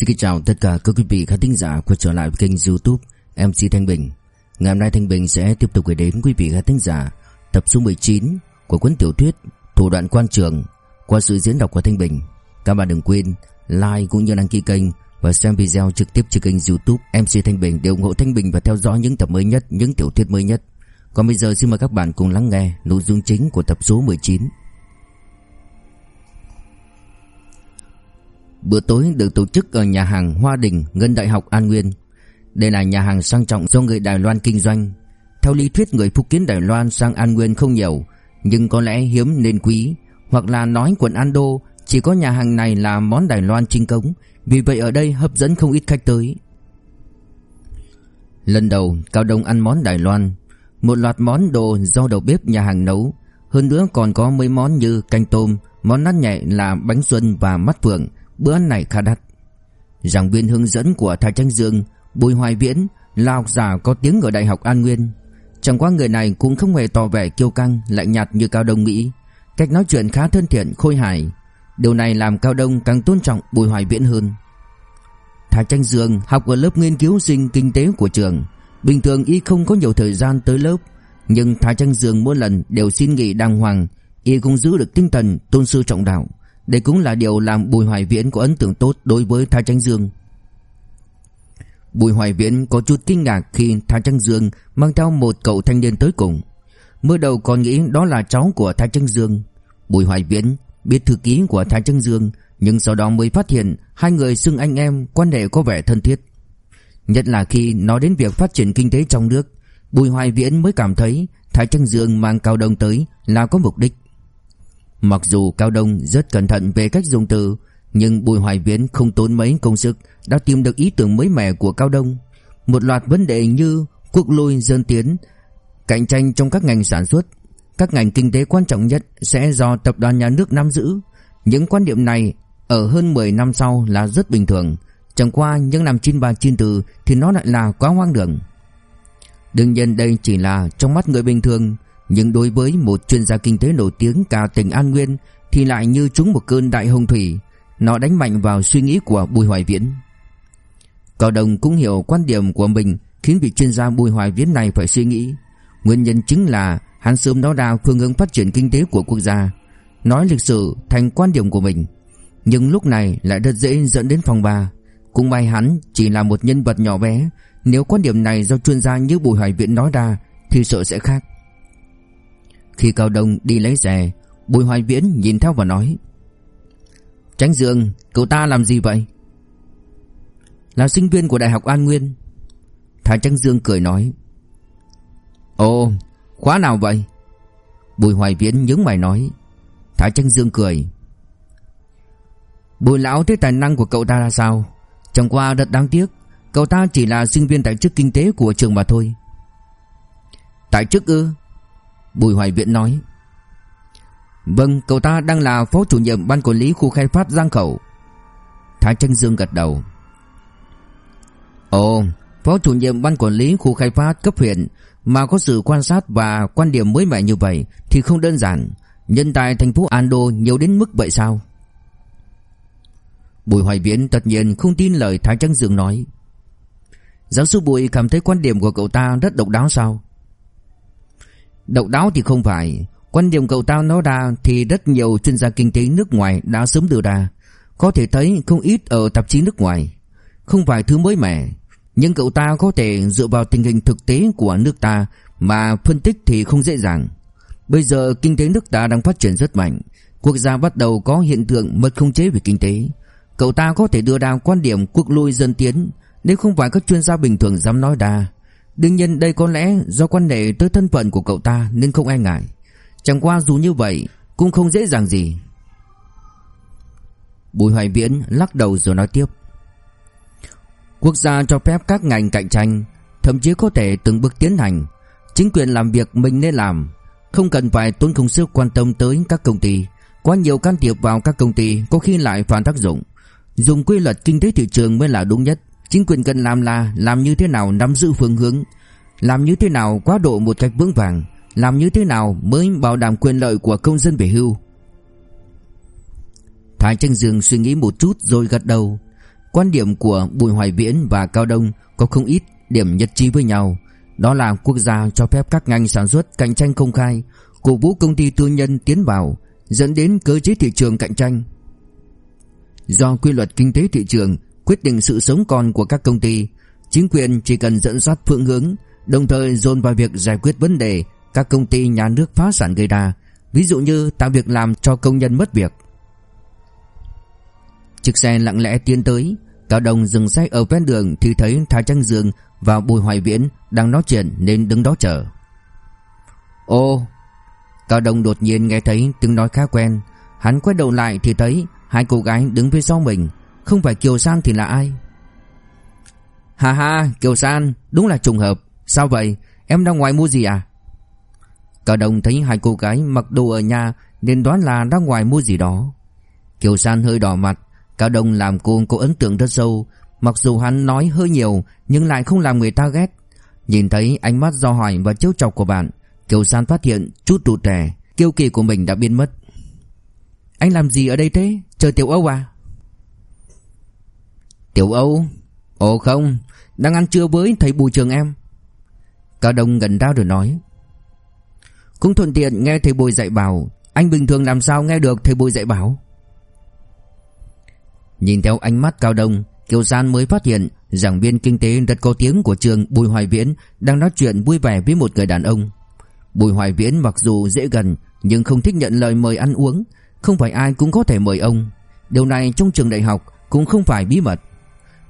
Xin kính chào tất cả các quý vị khán thính giả quay trở lại với kênh youtube MC Thanh Bình. Ngày hôm nay Thanh Bình sẽ tiếp tục gửi đến quý vị khán thính giả tập số 19 của cuốn tiểu thuyết Thủ đoạn quan trường qua sự diễn đọc của Thanh Bình. Các bạn đừng quên like cũng như đăng ký kênh và xem video trực tiếp trên kênh youtube MC Thanh Bình để ủng hộ Thanh Bình và theo dõi những tập mới nhất, những tiểu thuyết mới nhất. Còn bây giờ xin mời các bạn cùng lắng nghe nội dung chính của tập số 19 Bữa tối được tổ chức ở nhà hàng Hoa Đình, Ngân Đại học An Nguyên. Đây là nhà hàng sang trọng do người Đài Loan kinh doanh. Theo lý thuyết người Phúc Kiến Đài Loan sang An Nguyên không nhiều, nhưng có lẽ hiếm nên quý, hoặc là nói quận An Đô chỉ có nhà hàng này là món Đài Loan chính cống, vì vậy ở đây hấp dẫn không ít khách tới. Lần đầu Cao Đông ăn món Đài Loan, một loạt món đồ do đầu bếp nhà hàng nấu, hơn nữa còn có mấy món như canh tôm, món nát nhẹ là bánh xuân và mắt phượng bữa ăn này khá đắt. Giảng viên hướng dẫn của Thái Tranh Dương, Bùi Hoài Viễn là học giả có tiếng ở Đại học An Nguyên. Chẳng qua người này cũng không hề tỏ vẻ kiêu căng, lạnh nhạt như Cao Đông nghĩ. Cách nói chuyện khá thân thiện, khôi hài. Điều này làm Cao Đông càng tôn trọng Bùi Hoài Viễn hơn. Thái Tranh Dương học ở lớp nghiên cứu sinh kinh tế của trường. Bình thường y không có nhiều thời gian tới lớp, nhưng Thái Tranh Dương mỗi lần đều xin nghỉ đàng hoàng, y cũng giữ được tinh thần tôn sư trọng đạo. Đây cũng là điều làm Bùi Hoài Viễn có ấn tượng tốt đối với Thái Tranh Dương. Bùi Hoài Viễn có chút kinh ngạc khi Thái Tranh Dương mang theo một cậu thanh niên tới cùng. Mới đầu còn nghĩ đó là cháu của Thái Tranh Dương. Bùi Hoài Viễn biết thư ký của Thái Tranh Dương nhưng sau đó mới phát hiện hai người xưng anh em quan hệ có vẻ thân thiết. Nhất là khi nói đến việc phát triển kinh tế trong nước, Bùi Hoài Viễn mới cảm thấy Thái Tranh Dương mang Cao Đông tới là có mục đích. Mặc dù Cao Đông rất cẩn thận về cách dùng từ, Nhưng Bùi Hoài Viễn không tốn mấy công sức Đã tìm được ý tưởng mới mẻ của Cao Đông. Một loạt vấn đề như quốc lôi dân tiến, Cạnh tranh trong các ngành sản xuất, Các ngành kinh tế quan trọng nhất Sẽ do tập đoàn nhà nước nắm giữ. Những quan điểm này Ở hơn 10 năm sau là rất bình thường. Chẳng qua những năm 93-94 Thì nó lại là quá hoang đường. Đương nhiên đây chỉ là trong mắt người bình thường nhưng đối với một chuyên gia kinh tế nổi tiếng cả tỉnh An Nguyên, Thì lại như trúng một cơn đại hồng thủy, Nó đánh mạnh vào suy nghĩ của Bùi Hoài Viễn. Cao Đồng cũng hiểu quan điểm của mình Khiến vị chuyên gia Bùi Hoài Viễn này phải suy nghĩ. Nguyên nhân chính là Hắn sớm nói đào phương hướng phát triển kinh tế của quốc gia, Nói lịch sử thành quan điểm của mình. Nhưng lúc này lại rất dễ dẫn đến phòng ba. Cũng may hắn chỉ là một nhân vật nhỏ bé, Nếu quan điểm này do chuyên gia như Bùi Hoài Viễn nói ra Thì sợ sẽ khác khi Cao Đông đi lấy rẻ Bùi Hoài Viễn nhìn theo và nói Tránh Dương, Cậu ta làm gì vậy? Là sinh viên của Đại học An Nguyên. Thái Tránh Dương cười nói, Ồ, Khóa nào vậy? Bùi Hoài Viễn nhướng mày nói, Thái Tránh Dương cười, Bùi lão thấy tài năng của cậu ta là sao? Chẳng qua rất đáng tiếc, Cậu ta chỉ là sinh viên tại chức kinh tế của trường mà thôi. Tại chức ư? Bùi Hoài Viễn nói Vâng cậu ta đang là phó chủ nhiệm ban quản lý khu khai phát Giang Khẩu. Thái Tranh Dương gật đầu, Ồ, Phó chủ nhiệm ban quản lý khu khai phát cấp huyện Mà có sự quan sát và quan điểm mới mẻ như vậy Thì không đơn giản. Nhân tài thành phố An Đô nhiều đến mức vậy sao? Bùi Hoài Viễn tất nhiên không tin lời Thái Tranh Dương nói, Giáo sư Bùi cảm thấy quan điểm của cậu ta rất độc đáo sao? Độc đáo thì không phải. Quan điểm cậu ta nói ra Thì rất nhiều chuyên gia kinh tế nước ngoài đã sớm đưa ra. Có thể thấy không ít ở tạp chí nước ngoài. Không phải thứ mới mẻ, Nhưng cậu ta có thể dựa vào tình hình thực tế của nước ta Mà phân tích thì không dễ dàng. Bây giờ kinh tế nước ta đang phát triển rất mạnh. Quốc gia bắt đầu có hiện tượng mất không chế về kinh tế. Cậu ta có thể đưa ra quan điểm quốc lui dân tiến, Nếu không phải các chuyên gia bình thường dám nói ra. Đương nhiên đây có lẽ do quan hệ tới thân phận của cậu ta nên không ai ngại. Chẳng qua dù như vậy cũng không dễ dàng gì. Bùi Hoài Viễn lắc đầu rồi nói tiếp. Quốc gia cho phép các ngành cạnh tranh, thậm chí có thể từng bước tiến hành. Chính quyền làm việc mình nên làm, không cần phải tốn công sức quan tâm tới các công ty. Quá nhiều can thiệp vào các công ty có khi lại phản tác dụng. Dùng quy luật kinh tế thị trường mới là đúng nhất. Chính quyền cần làm là làm như thế nào nắm giữ phương hướng, làm như thế nào quá độ một cách vững vàng, làm như thế nào mới bảo đảm quyền lợi của công dân về hưu. Thái Tranh Dương suy nghĩ một chút rồi gật đầu. Quan điểm của Bùi Hoài Viễn và Cao Đông có không ít điểm nhất trí với nhau Đó là quốc gia cho phép các ngành sản xuất cạnh tranh công khai Cổ vũ công ty tư nhân tiến vào Dẫn đến cơ chế thị trường cạnh tranh Do quy luật kinh tế thị trường quyết định sự sống còn của các công ty. Chính quyền chỉ cần dẫn dắt phương hướng, Đồng thời dồn vào việc giải quyết vấn đề Các công ty nhà nước phá sản gây ra, Ví dụ như tạo việc làm cho công nhân mất việc. Chiếc xe lặng lẽ tiến tới, Cao Đông dừng xe ở ven đường Thì thấy Thái Trăng Dương và Bùi Hoài Viễn Đang nói chuyện nên đứng đó chờ. Ô! Cao Đông đột nhiên nghe thấy tiếng nói khá quen. Hắn quay đầu lại thì thấy Hai cô gái đứng phía sau mình. Không phải Kiều San thì là ai? Hà hà Kiều San, Đúng là trùng hợp. Sao vậy? Em đang ngoài mua gì à? Cao Đông thấy hai cô gái mặc đồ ở nhà Nên đoán là đang ngoài mua gì đó. Kiều San hơi đỏ mặt. Cao Đông làm cô có ấn tượng rất sâu. Mặc dù hắn nói hơi nhiều, Nhưng lại không làm người ta ghét. Nhìn thấy ánh mắt do hỏi và chiếu chọc của bạn, Kiều San phát hiện chút trụ trẻ. Kiêu kỳ của mình đã biến mất. Anh làm gì ở đây thế? Chờ Tiểu Âu à? Tiểu Âu Ồ không Đang ăn trưa với thầy bùi trường em Cao Đông gần đau rồi nói Cũng thuận tiện nghe thầy bùi dạy bảo Anh bình thường làm sao nghe được thầy bùi dạy bảo Nhìn theo ánh mắt Cao Đông Kiều San mới phát hiện giảng viên kinh tế rất có tiếng của trường Bùi Hoài Viễn đang nói chuyện vui vẻ với một người đàn ông. Bùi Hoài Viễn mặc dù dễ gần nhưng không thích nhận lời mời ăn uống, không phải ai cũng có thể mời ông. Điều này trong trường đại học cũng không phải bí mật.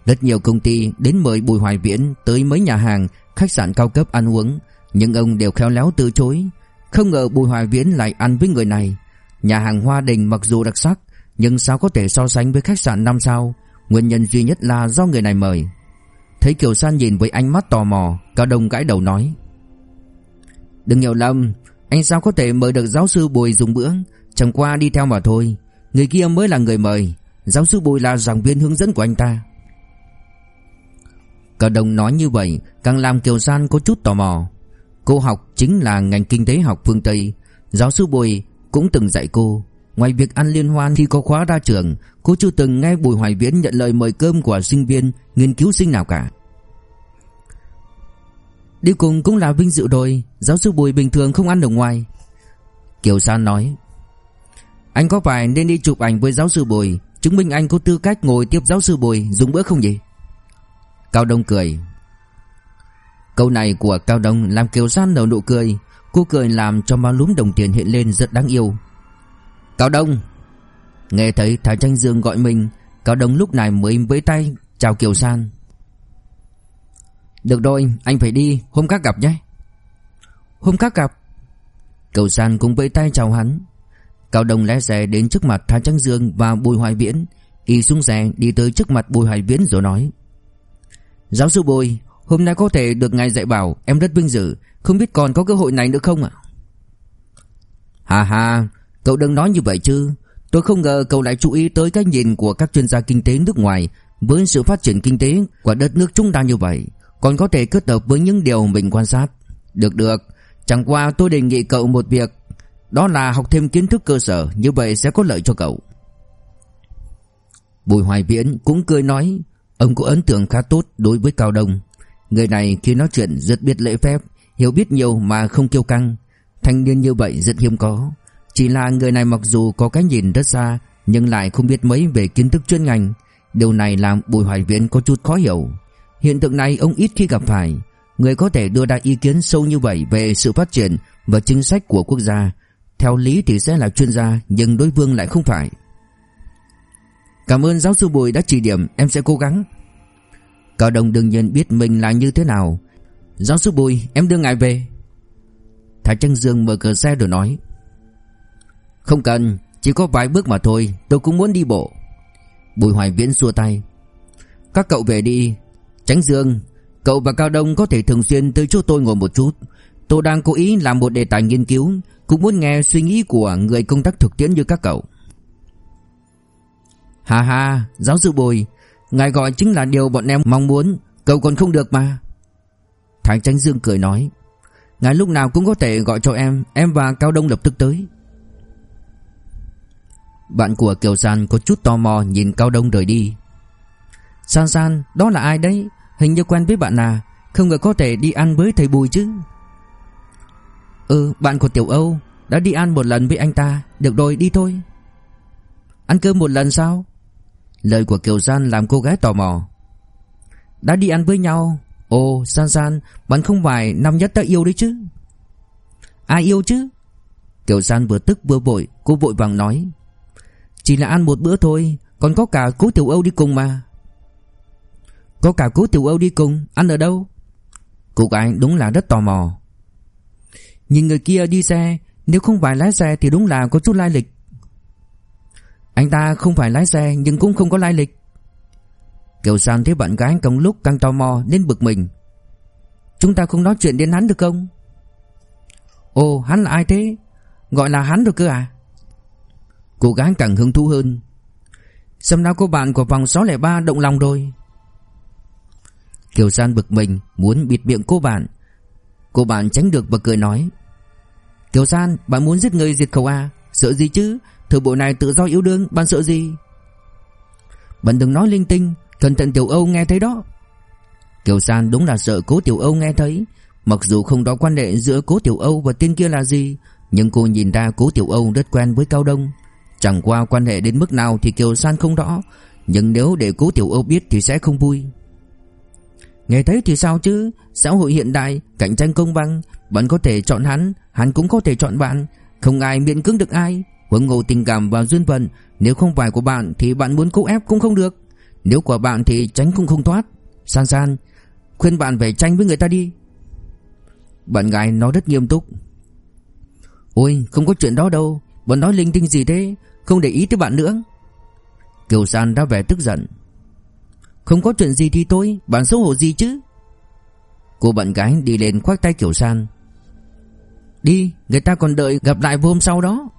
Rất nhiều công ty đến mời Bùi Hoài Viễn tới mấy nhà hàng, khách sạn cao cấp ăn uống, nhưng ông đều khéo léo từ chối. Không ngờ Bùi Hoài Viễn lại ăn với người này. Nhà hàng Hoa Đình mặc dù đặc sắc, nhưng sao có thể so sánh với khách sạn 5 sao? Nguyên nhân duy nhất là do người này mời. Thấy Kiều San nhìn với ánh mắt tò mò, Cao Đông gãi đầu nói: "Đừng hiểu lầm, anh sao có thể mời được giáo sư Bùi dùng bữa, chẳng qua đi theo mà thôi, người kia mới là người mời, giáo sư Bùi là giảng viên hướng dẫn của anh ta." Cả đồng nói như vậy, càng làm Kiều San có chút tò mò. Cô học chính là ngành kinh tế học phương Tây, giáo sư Bùi cũng từng dạy cô, Ngoài việc ăn liên hoan khi có khóa ra trường Cô chưa từng nghe Bùi Hoài Viễn nhận lời mời cơm của sinh viên Nghiên cứu sinh nào cả. Đi cùng cũng là vinh dự rồi Giáo sư Bùi bình thường không ăn ở ngoài. Kiều San nói Anh có phải nên đi chụp ảnh với giáo sư Bùi Chứng minh anh có tư cách ngồi tiếp giáo sư Bùi Dùng bữa không gì Cao Đông cười. Câu này của Cao Đông làm Kiều San nở nụ cười. Cô cười làm cho má lúm đồng tiền hiện lên rất đáng yêu. Cao Đông, Nghe thấy Thái Tranh Dương gọi mình, Cao Đông lúc này mới với tay Chào Kiều San Được rồi, anh phải đi, Hôm khác gặp nhé. Hôm khác gặp. Kiều San cũng với tay chào hắn. Cao Đông lái xe đến trước mặt Thái Tranh Dương và Bùi Hoài Viễn. Y xuống xe đi tới trước mặt Bùi Hoài Viễn rồi nói. Giáo sư Bùi Hôm nay có thể được ngài dạy bảo Em rất vinh dự. Không biết còn có cơ hội này nữa không ạ? Hà hà Cậu đừng nói như vậy chứ. Tôi không ngờ cậu lại chú ý tới cái nhìn của các chuyên gia kinh tế nước ngoài Với sự phát triển kinh tế của đất nước chúng ta như vậy. Còn có thể kết hợp với những điều mình quan sát. Được được. Chẳng qua tôi đề nghị cậu một việc. Đó là học thêm kiến thức cơ sở, Như vậy sẽ có lợi cho cậu. Bùi Hoài Viễn cũng cười nói Ông có ấn tượng khá tốt đối với Cao Đông. Người này khi nói chuyện rất biết lễ phép, Hiểu biết nhiều mà không kiêu căng. Thanh niên như vậy rất hiếm có. Chỉ là người này mặc dù có cái nhìn rất xa, Nhưng lại không biết mấy về kiến thức chuyên ngành. Điều này làm Bùi Hoài Viễn có chút khó hiểu. Hiện tượng này ông ít khi gặp phải. Người có thể đưa ra ý kiến sâu như vậy Về sự phát triển và chính sách của quốc gia, Theo lý thì sẽ là chuyên gia, Nhưng đối phương lại không phải. Cảm ơn giáo sư Bùi đã chỉ điểm, Em sẽ cố gắng. Cao đông đương nhiên biết mình là như thế nào. Giáo sư Bùi, em đưa ngài về. Thái Trăng Dương mở cửa xe rồi nói. Không cần, Chỉ có vài bước mà thôi, Tôi cũng muốn đi bộ. Bùi Hoài Viễn xua tay. Các cậu về đi. Tránh Dương, Cậu và Cao Đông có thể thường xuyên tới chỗ tôi ngồi một chút. Tôi đang cố ý làm một đề tài nghiên cứu, Cũng muốn nghe suy nghĩ của người công tác thực tiễn như các cậu. Hà hà Giáo sư Bùi, Ngài gọi chính là điều bọn em mong muốn, Cậu còn không được mà. Thái Tránh Dương cười nói, Ngài lúc nào cũng có thể gọi cho em Em và Cao Đông lập tức tới. Bạn của Kiều San có chút tò mò nhìn Cao Đông rời đi. San San, đó là ai đấy? Hình như quen với bạn à? Không ngờ có thể đi ăn với thầy Bùi chứ. Ừ bạn của Tiểu Âu, Đã đi ăn một lần với anh ta. Được rồi, đi thôi. Ăn cơm một lần sao? Lời của Kiều San làm cô gái tò mò. Đã đi ăn với nhau? Ồ, San San, Bạn không phải năm nhất đã yêu đấy chứ. Ai yêu chứ? Kiều San vừa tức vừa vội, Cô vội vàng nói. Chỉ là ăn một bữa thôi, Còn có cả cố Tiểu Âu đi cùng mà. Có cả cố Tiểu Âu đi cùng, Ăn ở đâu? Cô gái đúng là rất tò mò. Nhìn người kia đi xe, Nếu không phải lái xe thì đúng là có chút lai lịch. Anh ta không phải lái xe, Nhưng cũng không có lai lịch. Kiều San thấy bạn gái công lúc càng tò mò, nên bực mình. Chúng ta không nói chuyện đến hắn được không? Ồ, hắn là ai thế? Gọi là hắn được cơ à? Cô gái càng hứng thú hơn. Xem nào cô bạn của vòng 603 động lòng rồi. Kiều San bực mình, Muốn bịt miệng cô bạn. Cô bạn tránh được và cười nói. Kiều San, bạn muốn giết người diệt khẩu à? Sợ gì chứ? Thời bộ này tự do yếu đương, bạn sợ gì? Bạn đừng nói linh tinh, Cẩn thận Tiểu Âu nghe thấy đó. Kiều San đúng là sợ cố Tiểu Âu nghe thấy. Mặc dù không rõ quan hệ giữa cố Tiểu Âu và tên kia là gì, Nhưng cô nhìn ra cố Tiểu Âu rất quen với Cao Đông. Chẳng qua quan hệ đến mức nào thì Kiều San không rõ, Nhưng nếu để cố Tiểu Âu biết thì sẽ không vui. Nghe thấy thì sao chứ? Xã hội hiện đại, Cạnh tranh công bằng, Bạn có thể chọn hắn Hắn cũng có thể chọn bạn. Không ai miễn cưỡng được ai. Huống ngộ tình cảm và duyên phận, Nếu không phải của bạn Thì bạn muốn cố ép cũng không được. Nếu của bạn thì tránh cũng không thoát. San San, Khuyên bạn phải tranh với người ta đi. Bạn gái nói rất nghiêm túc. Ôi, không có chuyện đó đâu. Bọn nói linh tinh gì thế? Không để ý tới bạn nữa. Kiều San đã vẻ tức giận. Không có chuyện gì thì tôi Bạn xấu hổ gì chứ? Cô bạn gái đi lên khoác tay Kiều San. Đi, Người ta còn đợi gặp lại vô hôm sau đó.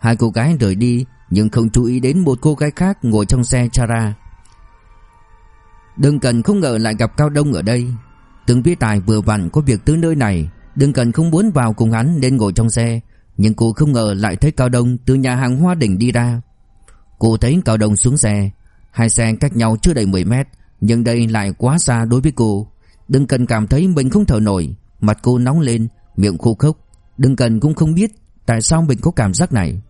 Hai cô gái rời đi, Nhưng không chú ý đến một cô gái khác Ngồi trong xe Chara. Đừng cần không ngờ lại gặp Cao Đông ở đây. Từng Vĩ Tài vừa vặn có việc tới nơi này, Đừng cần không muốn vào cùng hắn nên ngồi trong xe. Nhưng cô không ngờ lại thấy Cao Đông từ nhà hàng Hoa Đỉnh đi ra. Cô thấy Cao Đông xuống xe. Hai xe cách nhau chưa đầy 10 mét, Nhưng đây lại quá xa đối với cô. Đừng cần cảm thấy mình không thở nổi. Mặt cô nóng lên, Miệng khô khốc. Đừng cần cũng không biết Tại sao mình có cảm giác này.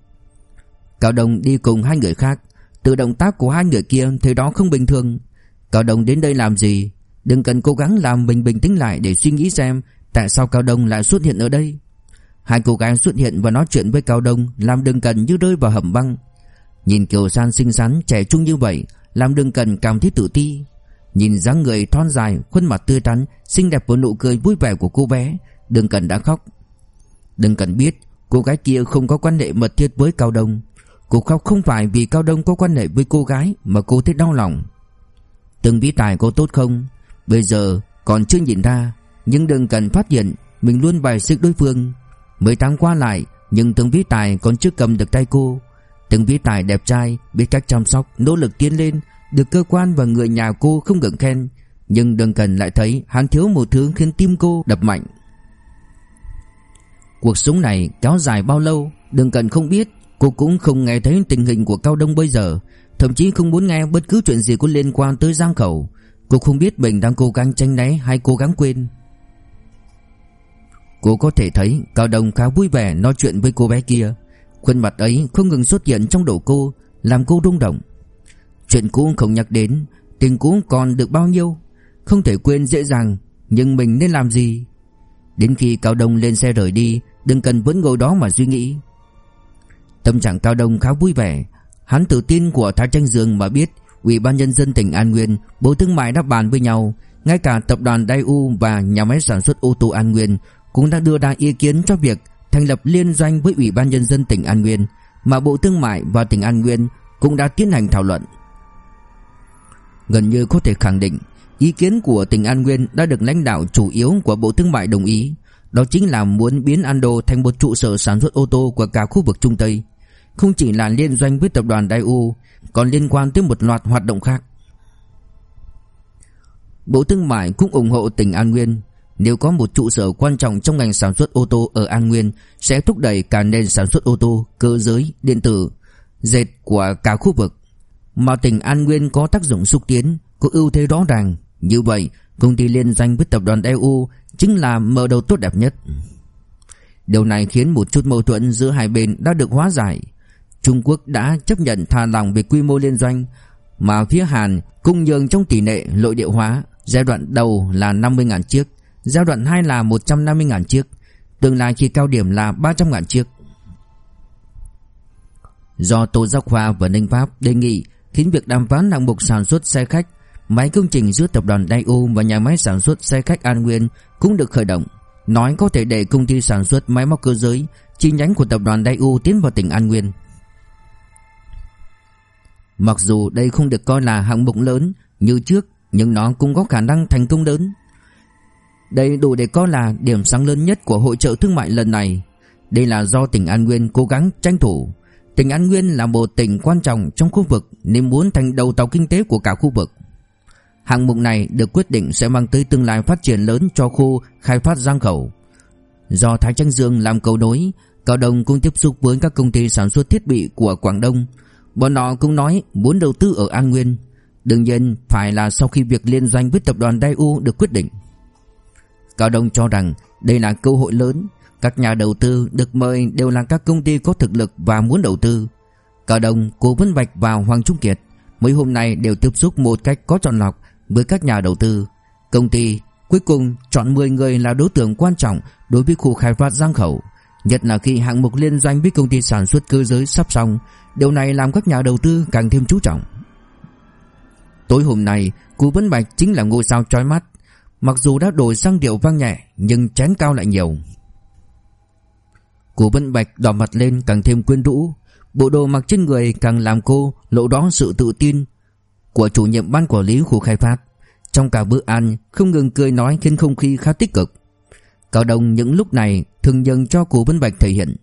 Cao Đông đi cùng hai người khác. Từ động tác của hai người kia Thấy đó không bình thường. Cao Đông đến đây làm gì? Đừng cần cố gắng làm mình bình tĩnh lại để suy nghĩ xem Tại sao Cao Đông lại xuất hiện ở đây. Hai cô gái xuất hiện và nói chuyện với Cao Đông Làm đừng cần như rơi vào hầm băng. Nhìn Kiều San xinh xắn trẻ trung như vậy, Làm đừng cần cảm thấy tự ti. Nhìn dáng người thon dài, Khuôn mặt tươi tắn, Xinh đẹp với nụ cười vui vẻ của cô bé Đừng cần đã khóc. Đừng cần biết cô gái kia không có quan hệ mật thiết với Cao Đông. Cô khóc không phải vì Cao Đông có quan hệ với cô gái Mà cô thấy đau lòng. Từng vĩ tài có tốt không? Bây giờ còn chưa nhìn ra, Nhưng đừng cần phát hiện, Mình luôn bài xích đối phương. Mấy tháng qua lại, Nhưng từng vĩ tài còn chưa cầm được tay cô. Từng vĩ tài đẹp trai, Biết cách chăm sóc, Nỗ lực tiến lên, Được cơ quan và người nhà cô không ngừng khen. Nhưng đừng cần lại thấy Hắn thiếu một thứ khiến tim cô đập mạnh. Cuộc sống này kéo dài bao lâu, Đừng cần không biết. Cô cũng không nghe thấy tình hình của Cao Đông bây giờ, Thậm chí không muốn nghe bất cứ chuyện gì có liên quan tới Giang Khẩu. Cô không biết mình đang cố gắng tranh né hay cố gắng quên. Cô có thể thấy Cao Đông khá vui vẻ nói chuyện với cô bé kia. Khuôn mặt ấy không ngừng xuất hiện trong đầu cô, Làm cô rung động. Chuyện cũ không nhắc đến, Tình cũ còn được bao nhiêu, Không thể quên dễ dàng, Nhưng mình nên làm gì? Đến khi Cao Đông lên xe rời đi, Đừng cần vẫn ngồi đó mà suy nghĩ. Tâm trạng Cao Đông khá vui vẻ. Hắn tự tin của Thái Tranh Dương mà biết Ủy ban nhân dân tỉnh An Nguyên, Bộ Thương mại đã bàn với nhau, ngay cả tập đoàn Daewoo và nhà máy sản xuất ô tô An Nguyên cũng đã đưa ra ý kiến cho việc thành lập liên doanh với Ủy ban nhân dân tỉnh An Nguyên, mà Bộ Thương mại và tỉnh An Nguyên cũng đã tiến hành thảo luận. Gần như có thể khẳng định, ý kiến của tỉnh An Nguyên đã được lãnh đạo chủ yếu của Bộ Thương mại đồng ý, đó chính là muốn biến Ando thành một trụ sở sản xuất ô tô của cả khu vực Trung Tây. Không chỉ là liên doanh với tập đoàn Daewoo còn liên quan tới một loạt hoạt động khác. Bộ Thương mại cũng ủng hộ tỉnh An Nguyên, nếu có một trụ sở quan trọng trong ngành sản xuất ô tô ở An Nguyên sẽ thúc đẩy cả nền sản xuất ô tô, cơ giới, điện tử, dệt của cả khu vực. Mà tỉnh An Nguyên có tác dụng xúc tiến Có ưu thế rõ ràng Như vậy công ty liên danh với tập đoàn EU Chính là mở đầu tốt đẹp nhất. Điều này khiến một chút mâu thuẫn giữa hai bên đã được hóa giải. Trung Quốc đã chấp nhận tha lòng về quy mô liên doanh Mà phía Hàn cũng nhường trong tỷ lệ nội địa hóa. Giai đoạn đầu là 50.000 chiếc Giai đoạn 2 là 150.000 chiếc Tương lai khi cao điểm là 300.000 chiếc. Do Tô Giác khoa và Ninh Pháp đề nghị khiến việc đàm phán hạng mục sản xuất xe khách, máy công trình giữa tập đoàn Daewoo và nhà máy sản xuất xe khách An Nguyên cũng được khởi động. Nói có thể để công ty sản xuất máy móc cơ giới, chi nhánh của tập đoàn Daewoo tiến vào tỉnh An Nguyên. Mặc dù đây không được coi là hạng mục lớn, như trước, nhưng nó cũng có khả năng thành công lớn. Đây đủ để coi là điểm sáng lớn nhất của hội trợ thương mại lần này. Đây là do tỉnh An Nguyên cố gắng tranh thủ. Tỉnh An Nguyên là một tỉnh quan trọng trong khu vực nên muốn thành đầu tàu kinh tế của cả khu vực. Hạng mục này được quyết định sẽ mang tới tương lai phát triển lớn cho khu khai phát Giang Khẩu. Do Thái Trăng Dương làm cầu nối, Cao Đông cũng tiếp xúc với các công ty sản xuất thiết bị của Quảng Đông. Bọn họ cũng nói muốn đầu tư ở An Nguyên. Đương nhiên phải là sau khi việc liên doanh với tập đoàn Daewoo được quyết định. Cao Đông cho rằng đây là cơ hội lớn, các nhà đầu tư được mời đều là các công ty có thực lực và muốn đầu tư. Cao Đông, Cố Vân Bạch và Hoàng Trung Kiệt mấy hôm nay đều tiếp xúc một cách có chọn lọc với các nhà đầu tư. Công ty cuối cùng chọn 10 người là đối tượng quan trọng đối với khu khai phát Giang Khẩu, nhất là khi hạng mục liên doanh với công ty sản xuất cơ giới sắp xong, điều này làm các nhà đầu tư càng thêm chú trọng. Tối hôm nay, cụ Vân Bạch chính là ngôi sao chói mắt. Mặc dù đã đổi sang điệu vang nhẹ Nhưng chén cao lại nhiều. Cụ Vân Bạch đỏ mặt lên càng thêm quyến rũ. Bộ đồ mặc trên người càng làm cô lộ rõ sự tự tin Của chủ nhiệm ban quản lý khu khai phát. Trong cả bữa ăn, Không ngừng cười nói khiến không khí khá tích cực. Cao Đông những lúc này Thường dần cho cố Vân Bạch thể hiện.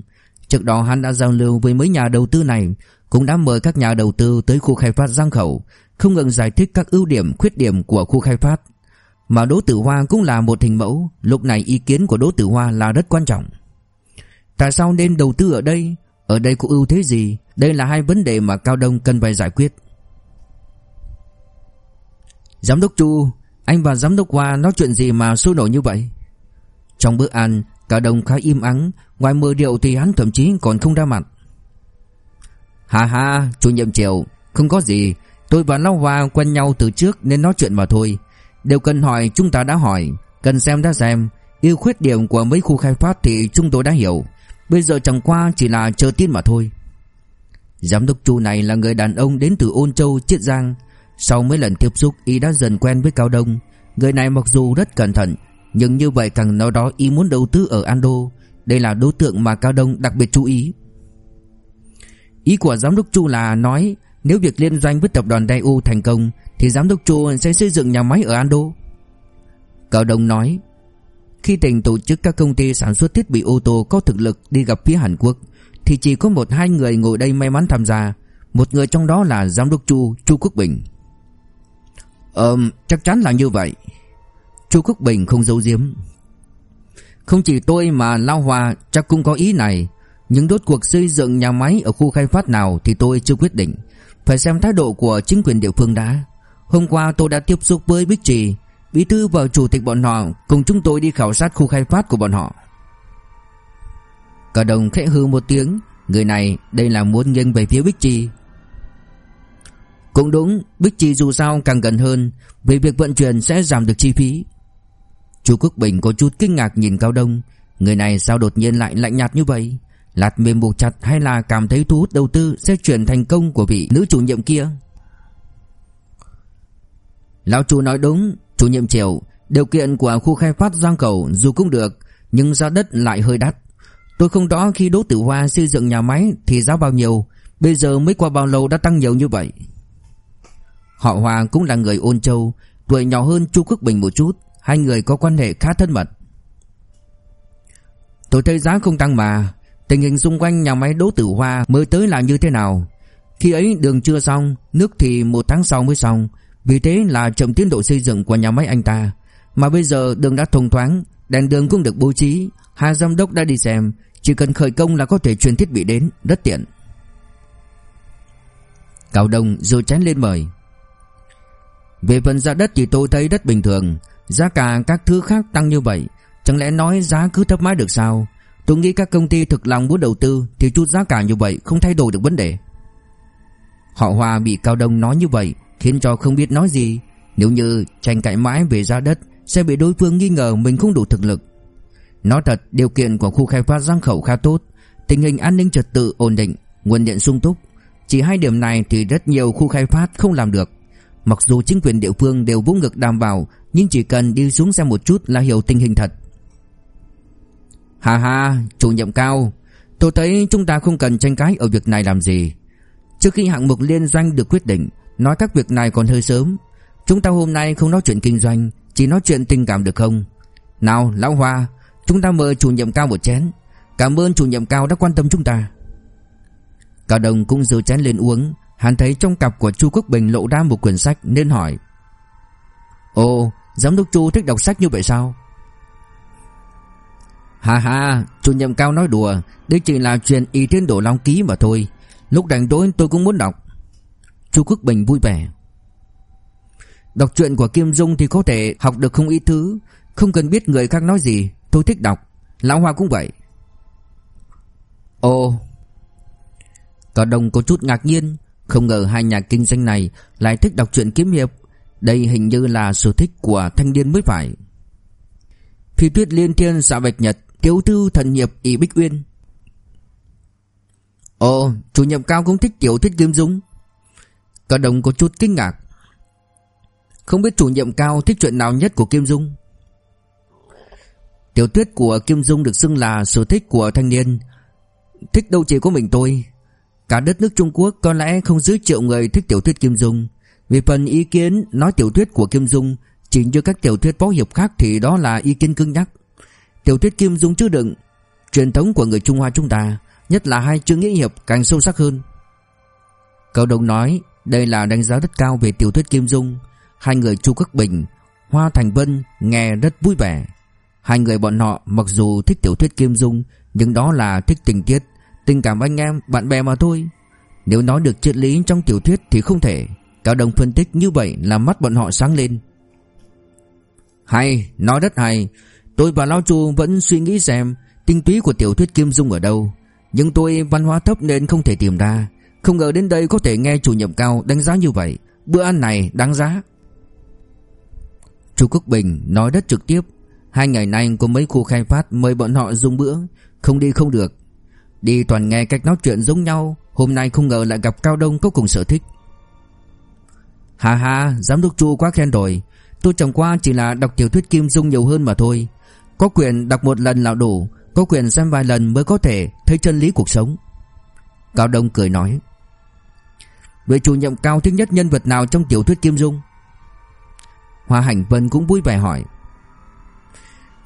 Trước đó hắn đã giao lưu với mấy nhà đầu tư này, Cũng đã mời các nhà đầu tư tới khu khai phát Giang Khẩu, Không ngừng giải thích các ưu điểm, khuyết điểm của khu khai phát. Mà Đỗ Tử Hoa cũng là một hình mẫu, Lúc này ý kiến của Đỗ Tử Hoa là rất quan trọng. Tại sao nên đầu tư ở đây? Ở đây có ưu thế gì? Đây là hai vấn đề mà Cao Đông cần phải giải quyết. Giám đốc Chu Anh và giám đốc Hoa nói chuyện gì mà sôi nổi như vậy? Trong bữa ăn cả đồng khá im ắng Ngoài mơ điệu thì hắn thậm chí còn không ra mặt. Hà hà Chủ nhiệm Triều Không có gì. Tôi và Lão Hoa quen nhau từ trước nên nói chuyện mà thôi. Đều cần hỏi chúng ta đã hỏi Cần xem đã xem. Yêu khuyết điểm của mấy khu khai phát thì chúng tôi đã hiểu. Bây giờ chẳng qua chỉ là chờ tin mà thôi. Giám đốc Chu này là người đàn ông đến từ Ôn Châu, Chiết Giang. Sau mấy lần tiếp xúc y đã dần quen với Cao Đông. Người này mặc dù rất cẩn thận Nhưng như vậy càng nói đó y muốn đầu tư ở Ando. Đây là đối tượng mà Cao Đông đặc biệt chú ý. Ý của giám đốc Chu là nói Nếu việc liên doanh với tập đoàn Daewoo thành công thì giám đốc Chu sẽ xây dựng nhà máy ở Ando. Cao Đông nói Khi tỉnh tổ chức các công ty sản xuất thiết bị ô tô có thực lực đi gặp phía Hàn Quốc Thì chỉ có một hai người ngồi đây may mắn tham gia. Một người trong đó là giám đốc Chu, Chu Quốc Bình. Ờm, chắc chắn là như vậy. Chu Quốc Bình không giấu giếm. Không chỉ tôi mà Lao Hòa chắc cũng có ý này Nhưng đốt cuộc xây dựng nhà máy ở khu khai phát nào thì tôi chưa quyết định. Phải xem thái độ của chính quyền địa phương đã. Hôm qua tôi đã tiếp xúc với Bích Trì Bí thư và chủ tịch bọn họ Cùng chúng tôi đi khảo sát khu khai phát của bọn họ. Cả đồng khẽ hư một tiếng Người này đây là muốn nghiêng về phía Bích Trì. Cũng đúng, Bích Trì dù sao càng gần hơn vì việc vận chuyển sẽ giảm được chi phí. Chú Quốc Bình có chút kinh ngạc nhìn Cao Đông, Người này sao đột nhiên lại lạnh nhạt như vậy? Lạt mềm buộc chặt hay là cảm thấy thu hút đầu tư Sẽ chuyển thành công của vị nữ chủ nhiệm kia? Lão chủ nói đúng, Chủ nhiệm Triều, Điều kiện của khu khai phát Giang Cầu dù cũng được, Nhưng giá đất lại hơi đắt. Tôi không rõ khi Đỗ Tử Hoa xây dựng nhà máy Thì giá bao nhiêu, Bây giờ mới qua bao lâu đã tăng nhiều như vậy? Họ Hoa cũng là người ôn châu, Tuổi nhỏ hơn Chu Quốc Bình một chút, Hai người có quan hệ khá thân mật. Tôi thấy giá không tăng mà, Tình hình xung quanh nhà máy Đỗ Tử Hoa mới tới là như thế nào? Khi ấy đường chưa xong, Nước thì một tháng sau mới xong, vì thế là chậm tiến độ xây dựng của nhà máy anh ta. Mà bây giờ đường đã thông thoáng, Đèn đường cũng được bố trí Hà giám đốc đã đi xem, Chỉ cần khởi công là có thể truyền thiết bị đến, Rất tiện. Cao Đông rồi chén lên mời. Về phần giá đất thì tôi thấy đất bình thường. Giá cả các thứ khác tăng như vậy, Chẳng lẽ nói giá cứ thấp mãi được sao? Tôi nghĩ các công ty thực lòng muốn đầu tư Thì chút giá cả như vậy không thay đổi được vấn đề. Họ Hoa bị Cao Đông nói như vậy, Khiến cho không biết nói gì. Nếu như tranh cãi mãi về giá đất, Sẽ bị đối phương nghi ngờ mình không đủ thực lực. Nói thật, điều kiện của khu khai phát Giang Khẩu khá tốt. Tình hình an ninh trật tự ổn định, Nguồn điện sung túc. Chỉ hai điểm này thì rất nhiều khu khai phát không làm được. Mặc dù chính quyền địa phương đều vỗ ngực đảm bảo Nhưng chỉ cần đi xuống xem một chút là hiểu tình hình thật. Hà hà, chủ nhiệm cao. Tôi thấy chúng ta không cần tranh cãi ở việc này làm gì. Trước khi hạng mục liên doanh được quyết định Nói các việc này còn hơi sớm. Chúng ta hôm nay không nói chuyện kinh doanh Chỉ nói chuyện tình cảm được không? Nào Lão Hoa Chúng ta mời chủ nhiệm cao một chén. Cảm ơn chủ nhiệm cao đã quan tâm chúng ta. Cao Đồng cũng dơ chén lên uống. Hắn thấy trong cặp của Chu Quốc Bình lộ ra một quyển sách nên hỏi. Ồ, Giám đốc Chu thích đọc sách như vậy sao? Hà hà chu nhậm cao nói đùa, Đây chỉ là chuyện y thiên đổ long ký mà thôi. Lúc rảnh rỗi tôi cũng muốn đọc. Chu Quốc Bình vui vẻ. Đọc truyện của Kim Dung thì có thể học được không ít thứ. Không cần biết người khác nói gì, Tôi thích đọc. Lão Hoa cũng vậy. Ồ. Cả đồng có chút ngạc nhiên không ngờ hai nhà kinh doanh này Lại thích đọc truyện kiếm hiệp. Đây hình như là sở thích của thanh niên mới phải. Phi tuyết liên thiên dạ xạ bạch nhật thiếu thư thần hiệp, y bích uyên. Ồ, chủ nhiệm cao cũng thích tiểu thuyết Kim Dung Cả đồng có chút kinh ngạc. Không biết chủ nhiệm cao thích chuyện nào nhất của Kim Dung? Tiểu thuyết của Kim Dung được xưng là sở thích của thanh niên. Thích đâu chỉ có mình tôi. Cả đất nước Trung Quốc có lẽ không dưới triệu người thích tiểu thuyết Kim Dung. Vì phần ý kiến nói tiểu thuyết của Kim Dung Chỉ như các tiểu thuyết võ hiệp khác thì đó là ý kiến cứng nhắc. Tiểu thuyết Kim Dung chứa đựng Truyền thống của người Trung Hoa chúng ta, Nhất là hai chữ nghĩa hiệp càng sâu sắc hơn. Cậu đồng nói, Đây là đánh giá rất cao về tiểu thuyết Kim Dung. Hai người Chu Quốc Bình, Hoa Thành Vân nghe rất vui vẻ. Hai người bọn họ mặc dù thích tiểu thuyết Kim Dung, Nhưng đó là thích tình tiết. Tình cảm anh em, bạn bè mà thôi. Nếu nói được triết lý trong tiểu thuyết thì không thể. Cao Đồng phân tích như vậy làm mắt bọn họ sáng lên. Hay, nói rất hay. Tôi và Lão Chu vẫn suy nghĩ xem Tinh túy của tiểu thuyết Kim Dung ở đâu. Nhưng tôi văn hóa thấp nên không thể tìm ra. Không ngờ đến đây có thể nghe chủ nhiệm cao đánh giá như vậy. Bữa ăn này đáng giá. Chu Quốc Bình nói rất trực tiếp. Hai ngày nay có mấy khu khai phát mời bọn họ dùng bữa. Không đi không được. Đi toàn nghe cách nói chuyện giống nhau, Hôm nay không ngờ lại gặp Cao Đông có cùng sở thích. Hà hà Giám đốc Chu quá khen rồi. Tôi chẳng qua chỉ là đọc tiểu thuyết Kim Dung nhiều hơn mà thôi. Có quyền đọc một lần là đủ, Có quyền xem vài lần mới có thể Thấy chân lý cuộc sống. Cao Đông cười nói vậy chủ nhiệm cao thích nhất nhân vật nào trong tiểu thuyết Kim Dung? Hoa Hành Vân cũng vui vẻ hỏi,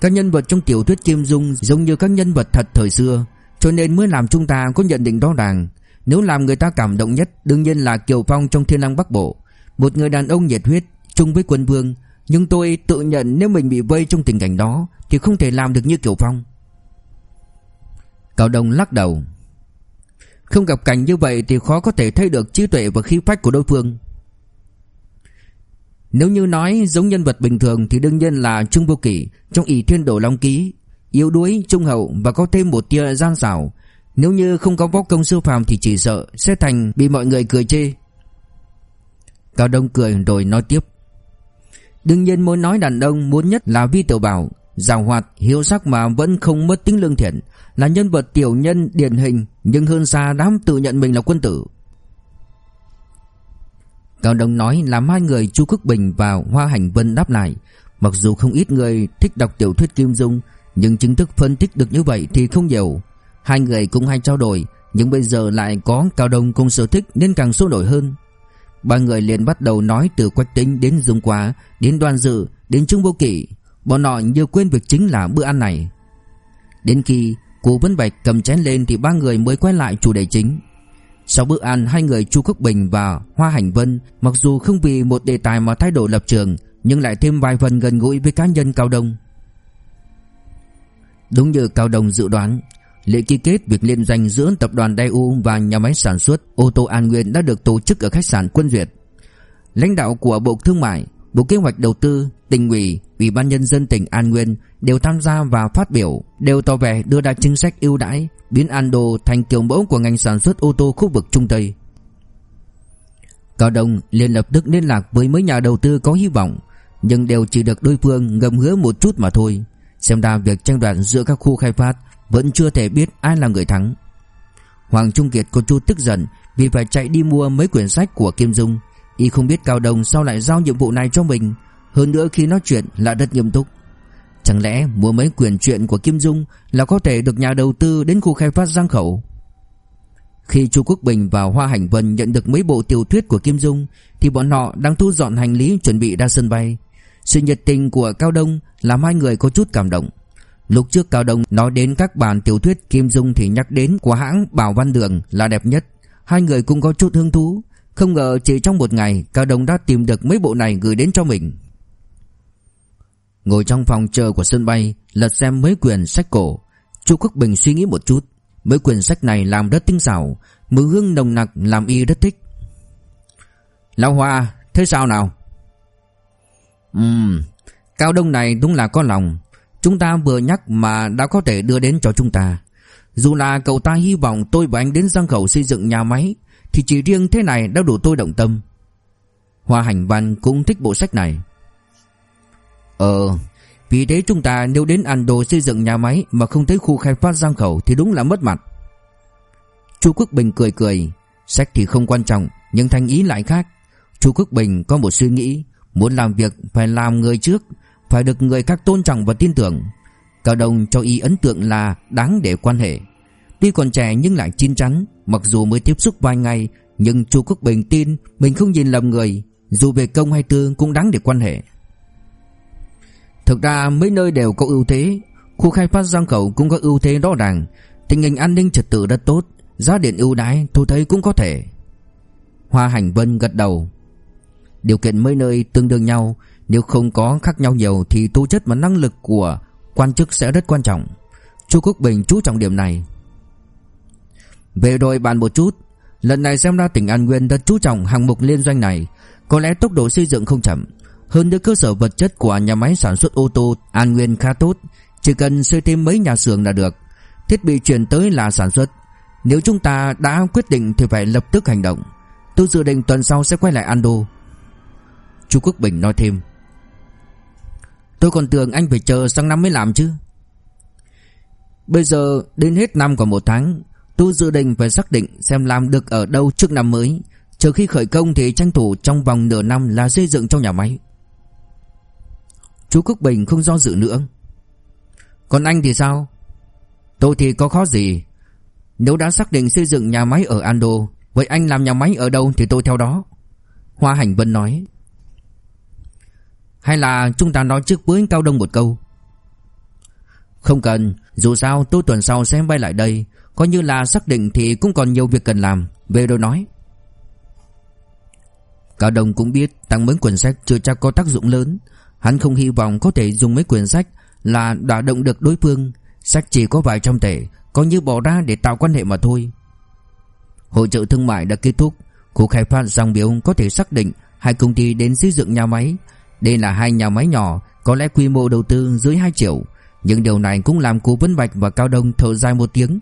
Các nhân vật trong tiểu thuyết Kim Dung Giống như các nhân vật thật thời xưa cho nên mới làm chúng ta có nhận định rõ ràng. Nếu làm người ta cảm động nhất, Đương nhiên là Kiều Phong trong Thiên Lăng Bắc Bộ. Một người đàn ông nhiệt huyết, chung với quân vương. Nhưng tôi tự nhận nếu mình bị vây trong tình cảnh đó, Thì không thể làm được như Kiều Phong. Cao Đông lắc đầu. Không gặp cảnh như vậy Thì khó có thể thấy được trí tuệ và khí phách của đối phương. Nếu như nói giống nhân vật bình thường Thì đương nhiên là Trung Vô Kỷ Trong ỷ thiên đổ long ký. Yếu đuối, trung hậu và có thêm một tia gian xảo. Nếu như không có võ công sư phàm Thì chỉ sợ sẽ thành bị mọi người cười chê. Cao Đông cười rồi nói tiếp. Đương nhiên muốn nói đàn ông muốn nhất là Vi Tiểu Bảo. Giàu hoạt, hiếu sắc mà vẫn không mất tính lương thiện. Là nhân vật tiểu nhân điển hình Nhưng hơn xa đám tự nhận mình là quân tử. Cao Đông nói làm hai người Chu Quốc Bình và Hoa Hành Vân đáp lại. Mặc dù không ít người thích đọc tiểu thuyết Kim Dung nhưng chính thức phân tích được như vậy thì không nhiều. Hai người cũng hay trao đổi, Nhưng bây giờ lại có Cao Đông cùng sở thích nên càng sôi nổi hơn. Ba người liền bắt đầu nói từ Quách Tính đến Dung Quá, Đến Đoan Dự, Đến Trung Vô kỷ Bọn họ như quên việc chính là bữa ăn này. Đến khi cố Vân Bạch cầm chén lên Thì ba người mới quay lại chủ đề chính. Sau bữa ăn, hai người Chu Quốc Bình và Hoa Hành Vân, Mặc dù không vì một đề tài mà thay đổi lập trường, Nhưng lại thêm vài phần gần gũi với cá nhân Cao Đông. Đúng như Cao Đồng dự đoán Lễ ký kết việc liên doanh giữa tập đoàn Daewoo và nhà máy sản xuất ô tô An Nguyên đã được tổ chức ở khách sạn Quân Duyệt. Lãnh đạo của Bộ Thương mại, Bộ Kế hoạch Đầu tư, tỉnh ủy, Ủy ban nhân dân tỉnh An Nguyên đều tham gia và phát biểu, đều tỏ vẻ đưa ra chính sách ưu đãi, biến Ando thành kiểu mẫu của ngành sản xuất ô tô khu vực Trung Tây. Cao Đông liền lập tức liên lạc với mấy nhà đầu tư có hy vọng, nhưng đều chỉ được đối phương ngầm hứa một chút mà thôi. Xem ra việc tranh đoạt giữa các khu khai phát vẫn chưa thể biết ai là người thắng. Hoàng Trung Kiệt có chút tức giận vì phải chạy đi mua mấy quyển sách của Kim Dung. Y không biết Cao đồng sao lại giao nhiệm vụ này cho mình, hơn nữa khi nói chuyện là rất nghiêm túc. Chẳng lẽ mua mấy quyển truyện của Kim Dung là có thể được nhà đầu tư đến khu khai phát Giang Khẩu? Khi Chu Quốc Bình và Hoa Hành Vân nhận được mấy bộ tiểu thuyết của Kim Dung thì bọn họ đang thu dọn hành lý chuẩn bị ra sân bay. Sự nhiệt tình của Cao Đông làm hai người có chút cảm động. Lúc trước Cao Đông nói đến các bản tiểu thuyết Kim Dung thì nhắc đến của hãng Bảo Văn Đường là đẹp nhất. Hai người cũng có chút hứng thú. Không ngờ chỉ trong một ngày, Cao Đông đã tìm được mấy bộ này gửi đến cho mình. Ngồi trong phòng chờ của sân bay, Lật xem mấy quyển sách cổ Chu Quốc Bình suy nghĩ một chút Mấy quyển sách này làm rất tinh xảo, Mùi hương nồng nặc làm y rất thích Lão Hoa, Thế sao nào Ừm, Cao Đông này đúng là có lòng. Chúng ta vừa nhắc mà đã có thể đưa đến cho chúng ta. Dù là cậu ta hy vọng tôi và anh đến giang khẩu xây dựng nhà máy, Thì chỉ riêng thế này đã đủ tôi động tâm. Hoa Hành Văn cũng thích bộ sách này. Ờ Vì thế chúng ta nếu đến ăn đồ xây dựng nhà máy Mà không thấy khu khai phát giang khẩu Thì đúng là mất mặt. Chu Quốc Bình cười cười. Sách thì không quan trọng, Nhưng thanh ý lại khác. Chu Quốc Bình có một suy nghĩ. Muốn làm việc, phải làm người trước, Phải được người khác tôn trọng và tin tưởng. Cao Đông cho y ấn tượng là đáng để quan hệ. Tuy còn trẻ nhưng lại chín chắn, Mặc dù mới tiếp xúc vài ngày, Nhưng Chu Quốc Bình tin Mình không nhìn lầm người, Dù về công hay tư cũng đáng để quan hệ. Thực ra mấy nơi đều có ưu thế, Khu khai phát Giang Khẩu cũng có ưu thế rõ ràng, Tình hình an ninh trật tự rất tốt, Giá điện ưu đãi tôi thấy cũng có thể. Hoa Hành Vân gật đầu. Điều kiện mấy nơi tương đương nhau, Nếu không có khác nhau nhiều Thì tố chất và năng lực của quan chức sẽ rất quan trọng. Chu Quốc Bình chú trọng điểm này. Về đội bàn một chút, Lần này xem ra tỉnh An Nguyên đã chú trọng hạng mục liên doanh này. Có lẽ tốc độ xây dựng không chậm. Hơn nữa cơ sở vật chất của nhà máy sản xuất ô tô An Nguyên khá tốt. Chỉ cần xây thêm mấy nhà xưởng là được. Thiết bị chuyển tới là sản xuất. Nếu chúng ta đã quyết định thì phải lập tức hành động. Tôi dự định tuần sau sẽ quay lại Ando. Chú Quốc Bình nói thêm. Tôi còn tưởng anh phải chờ sang năm mới làm chứ. Bây giờ đến hết năm còn một tháng Tôi dự định phải xác định xem làm được ở đâu trước năm mới. Chờ khi khởi công thì tranh thủ trong vòng nửa năm là xây dựng trong nhà máy. Chú Quốc Bình không do dự nữa. Còn anh thì sao? Tôi thì có khó gì. Nếu đã xác định xây dựng nhà máy ở Ando, Vậy anh làm nhà máy ở đâu thì tôi theo đó. Hoa Hành Vân nói. Hay là chúng ta nói trước với Cao Đông một câu? Không cần, Dù sao tôi tuần sau sẽ bay lại đây. Coi như là xác định thì cũng còn nhiều việc cần làm. Về rồi nói. Cao Đông cũng biết tăng mấy quyển sách chưa chắc có tác dụng lớn. Hắn không hy vọng có thể dùng mấy quyển sách là đả động được đối phương. Sách chỉ có vài trăm tệ, Coi như bỏ ra để tạo quan hệ mà thôi. Hội trợ thương mại đã kết thúc. Cuộc khai phát dòng biểu có thể xác định Hai công ty đến xây dựng nhà máy. Đây là hai nhà máy nhỏ Có lẽ quy mô đầu tư dưới 2 triệu. Nhưng điều này cũng làm cố vấn Bạch và Cao Đông thở dài một tiếng.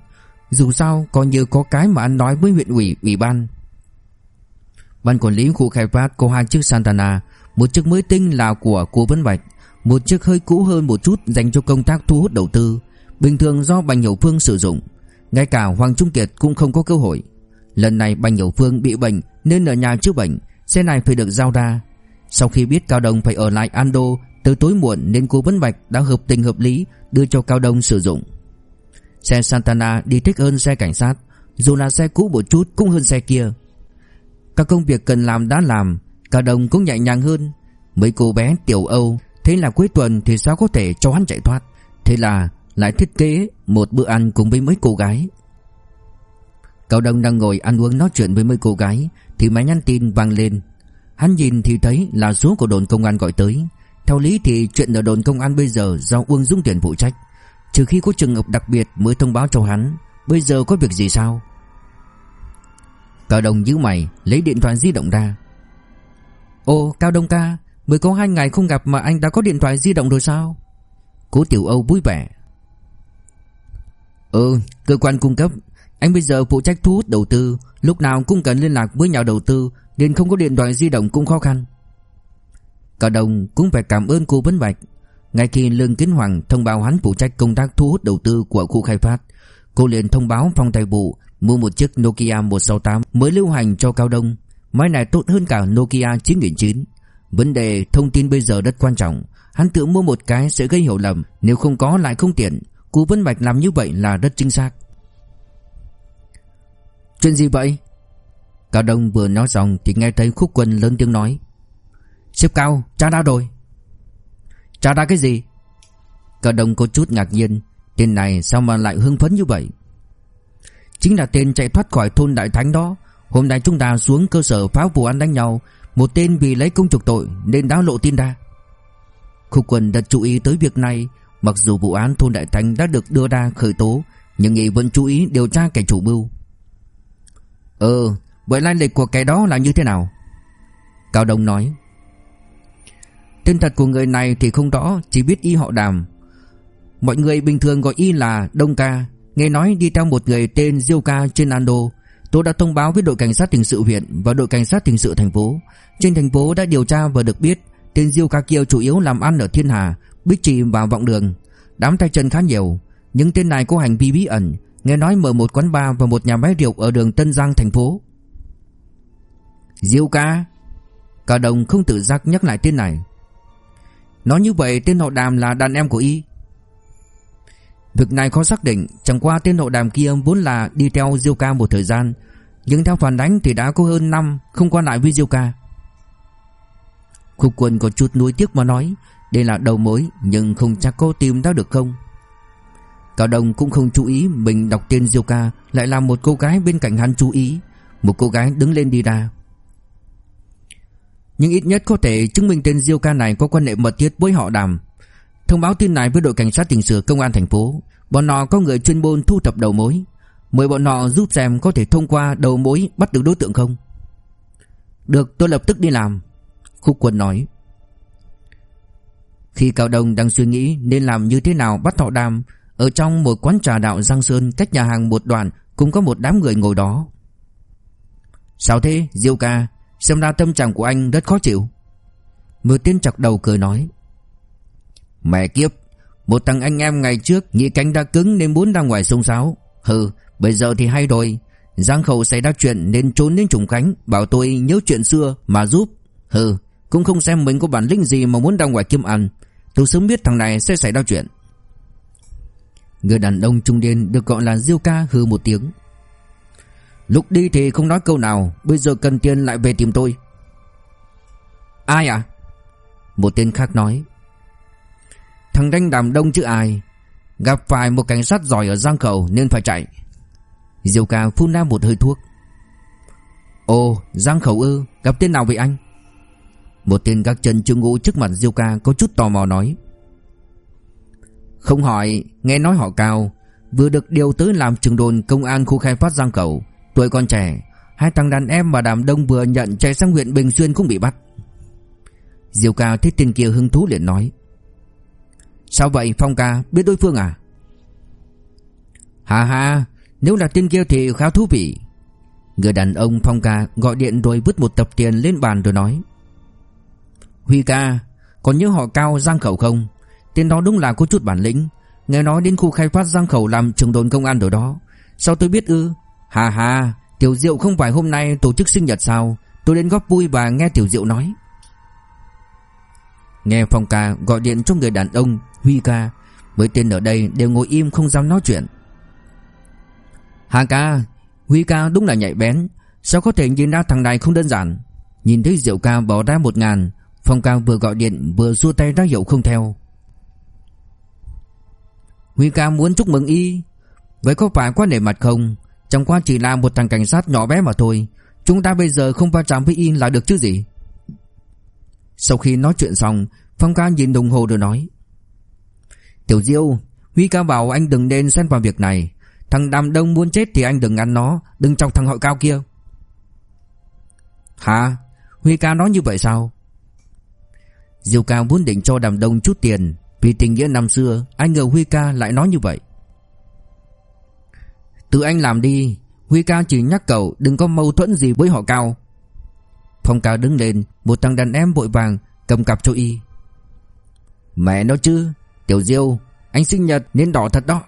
Dù sao coi như có cái mà anh nói với huyện ủy, ủy ban. Ban quản lý khu khai phát có hai chiếc Santana một chiếc mới tinh là của cô Vân Bạch Một chiếc hơi cũ hơn một chút dành cho công tác thu hút đầu tư Bình thường do Bành Hiểu Phương sử dụng. Ngay cả Hoàng Trung Kiệt cũng không có cơ hội. Lần này Bành Hiểu Phương bị bệnh Nên ở nhà chữa bệnh Xe này phải được giao ra. Sau khi biết Cao Đông phải ở lại Ando, Từ tối muộn nên cô Vân Bạch đã hợp tình hợp lý Đưa cho Cao Đông sử dụng. Xe Santana đi thích hơn xe cảnh sát, Dù là xe cũ một chút cũng hơn xe kia. Các công việc cần làm đã làm, Cao Đông cũng nhẹ nhàng hơn. Mấy cô bé tiểu Âu, Thế là cuối tuần thì sao có thể cho hắn chạy thoát? Thế là lại thiết kế Một bữa ăn cùng với mấy cô gái. Cao Đông đang ngồi ăn uống nói chuyện với mấy cô gái, Thì máy nhắn tin vang lên. Hắn nhìn thì thấy là số của đồn công an gọi tới. Theo lý thì chuyện ở đồn công an bây giờ Do Uông Dung Tiền phụ trách. Trừ khi có trường hợp đặc biệt mới thông báo cho hắn, Bây giờ có việc gì sao? Cao Đông nhíu mày, Lấy điện thoại di động ra. Ồ Cao Đông ca, Mới có hai ngày không gặp mà anh đã có điện thoại di động rồi sao? Cố Tiểu Âu vui vẻ. Ừ cơ quan cung cấp, Anh bây giờ phụ trách thu hút đầu tư, Lúc nào cũng cần liên lạc với nhà đầu tư nên không có điện thoại di động cũng khó khăn Cao Đông cũng phải cảm ơn cô Vân Bạch ngay khi Lương Kiến Hoàng thông báo hắn phụ trách công tác thu hút đầu tư của khu khai phát, cô liền thông báo phòng tài vụ mua một chiếc Nokia 168 mới lưu hành cho Cao Đông. Máy này tốt hơn cả Nokia 9009. Vấn đề thông tin bây giờ rất quan trọng. Hắn tự mua một cái sẽ gây hiểu lầm, nếu không có lại không tiện. cô Vân Bạch làm như vậy là rất chính xác. Chuyện gì vậy? Cao Đông vừa nói xong thì nghe thấy khúc quân lớn tiếng nói. Xếp cao, cha đã rồi. Cha đã cái gì? Cao Đông có chút ngạc nhiên. Tên này sao mà lại hưng phấn như vậy? Chính là tên chạy thoát khỏi thôn Đại Thánh đó. Hôm nay chúng ta xuống cơ sở phá vụ án đánh nhau. Một tên vì lấy công trục tội Nên đã lộ tin ra. Khúc quân đã chú ý tới việc này. Mặc dù vụ án thôn Đại Thánh đã được đưa ra khởi tố Nhưng nghị vẫn chú ý điều tra kẻ chủ mưu. Ờ Vậy lai lịch của cái đó là như thế nào? Cao Đông nói, Tên thật của người này thì không rõ, Chỉ biết y họ đàm. Mọi người bình thường gọi y là Đông Ca. Nghe nói đi theo một người tên Diêu Ca trên Ando Tôi đã thông báo với đội cảnh sát hình sự huyện Và đội cảnh sát hình sự thành phố. Trên thành phố đã điều tra và được biết, Tên Diêu Ca kia chủ yếu làm ăn ở Thiên Hà, Bích Trì và Vọng Đường. Đám tay chân khá nhiều. Những tên này có hành vi bí ẩn. Nghe nói mở một quán bar và một nhà máy rượu ở đường Tân Giang, thành phố. Diêu Ca. Cả đồng không tự giác nhắc lại tên này. Nói như vậy, tên họ đàm là đàn em của y. Việc này khó xác định. Chẳng qua tên họ đàm kia vốn là đi theo Diêu ca một thời gian. Nhưng theo phản đánh thì đã có hơn năm Không qua lại với Diêu ca. Khúc quân có chút nuối tiếc mà nói, Đây là đầu mối, Nhưng không chắc có tìm ra được không. Cao Đồng cũng không chú ý Mình đọc tên Diêu ca, Lại là một cô gái bên cạnh hắn chú ý. Một cô gái đứng lên đi ra nhưng ít nhất có thể chứng minh tên Diêu ca này có quan hệ mật thiết với họ Đàm. Thông báo tin này với đội cảnh sát hình sự công an thành phố, bọn họ có người chuyên môn thu thập đầu mối, mời bọn họ giúp xem có thể thông qua đầu mối bắt được đối tượng không. Được, tôi lập tức đi làm." Khúc Quân nói. Khi Cao Đông đang suy nghĩ nên làm như thế nào bắt họ Đàm, ở trong một quán trà đạo Giang Sơn cách nhà hàng một đoạn cũng có một đám người ngồi đó. "Sao thế, Diêu ca?" Xem ra tâm trạng của anh rất khó chịu. Mưa tiên chọc đầu cười nói, Mẹ kiếp, Một thằng anh em ngày trước Nghĩ cánh đã cứng nên muốn ra ngoài sông sáo. Hừ, bây giờ thì hay rồi. Giang khẩu xảy ra chuyện nên trốn đến trùng cánh Bảo tôi nhớ chuyện xưa mà giúp. Hừ, cũng không xem mình có bản lĩnh gì Mà muốn ra ngoài kiếm ăn. Tôi sớm biết thằng này sẽ xảy ra chuyện. Người đàn ông trung niên được gọi là Diêu ca hừ một tiếng. Lúc đi thì không nói câu nào, Bây giờ cần tiền lại về tìm tôi. Ai à Một tên khác nói. Thằng đánh đàm đông chứ ai? Gặp phải một cảnh sát giỏi ở Giang Khẩu Nên phải chạy. Diêu ca phun ra một hơi thuốc. Ồ, Giang Khẩu ư, Gặp tên nào vậy anh? Một tên gác chân trương ngũ trước mặt Diêu ca Có chút tò mò nói. Không hỏi, Nghe nói họ cao, Vừa được điều tới làm trường đồn công an khu khai phát Giang Khẩu. Tuổi còn trẻ, Hai thằng đàn em mà Đàm Đông vừa nhận chạy sang huyện Bình Xuyên cũng bị bắt. Diêu ca thấy tên kia hứng thú liền nói, Sao vậy, Phong ca? Biết đối phương à? Hà hà Nếu là tên kia thì khá thú vị. Người đàn ông Phong ca gọi điện rồi vứt một tập tiền lên bàn rồi nói, Huy ca, Còn nhớ họ cao Giang Khẩu không? Tên đó đúng là có chút bản lĩnh, Nghe nói đến khu khai phát Giang Khẩu làm trường đồn công an rồi đó. Sao tôi biết ư? Hà hà, Tiểu Diệu không phải hôm nay tổ chức sinh nhật sao? Tôi đến góp vui và nghe Tiểu Diệu nói. Nghe Phong ca gọi điện cho người đàn ông Huy ca, mấy tên ở đây đều ngồi im không dám nói chuyện. Hà ca, Huy ca đúng là nhạy bén, sao có thể nhìn ra thằng này không đơn giản? Nhìn thấy Diệu ca bỏ ra một ngàn, Phong ca vừa gọi điện vừa xua tay ra hiệu không theo. Huy ca muốn chúc mừng y, vậy có phải quá nể mặt không? Chẳng qua chỉ là một thằng cảnh sát nhỏ bé mà thôi. Chúng ta bây giờ không va chạm với yên là được chứ gì? Sau khi nói chuyện xong, Phong ca nhìn đồng hồ rồi nói. Tiểu Diêu, Huy ca bảo anh đừng nên xen vào việc này. Thằng Đàm Đông muốn chết thì anh đừng ăn nó. Đừng chọc thằng họ cao kia. Hả? Huy ca nói như vậy sao? Diêu ca muốn định cho Đàm Đông chút tiền. Vì tình nghĩa năm xưa Anh ngờ Huy ca lại nói như vậy. Tự anh làm đi. Huy ca chỉ nhắc cậu đừng có mâu thuẫn gì với họ cao. Phong cao đứng lên, Một thằng đàn em vội vàng cầm cặp cho y. Mẹ nó chứ, Tiểu Diêu, Anh sinh nhật nên đỏ thật đó.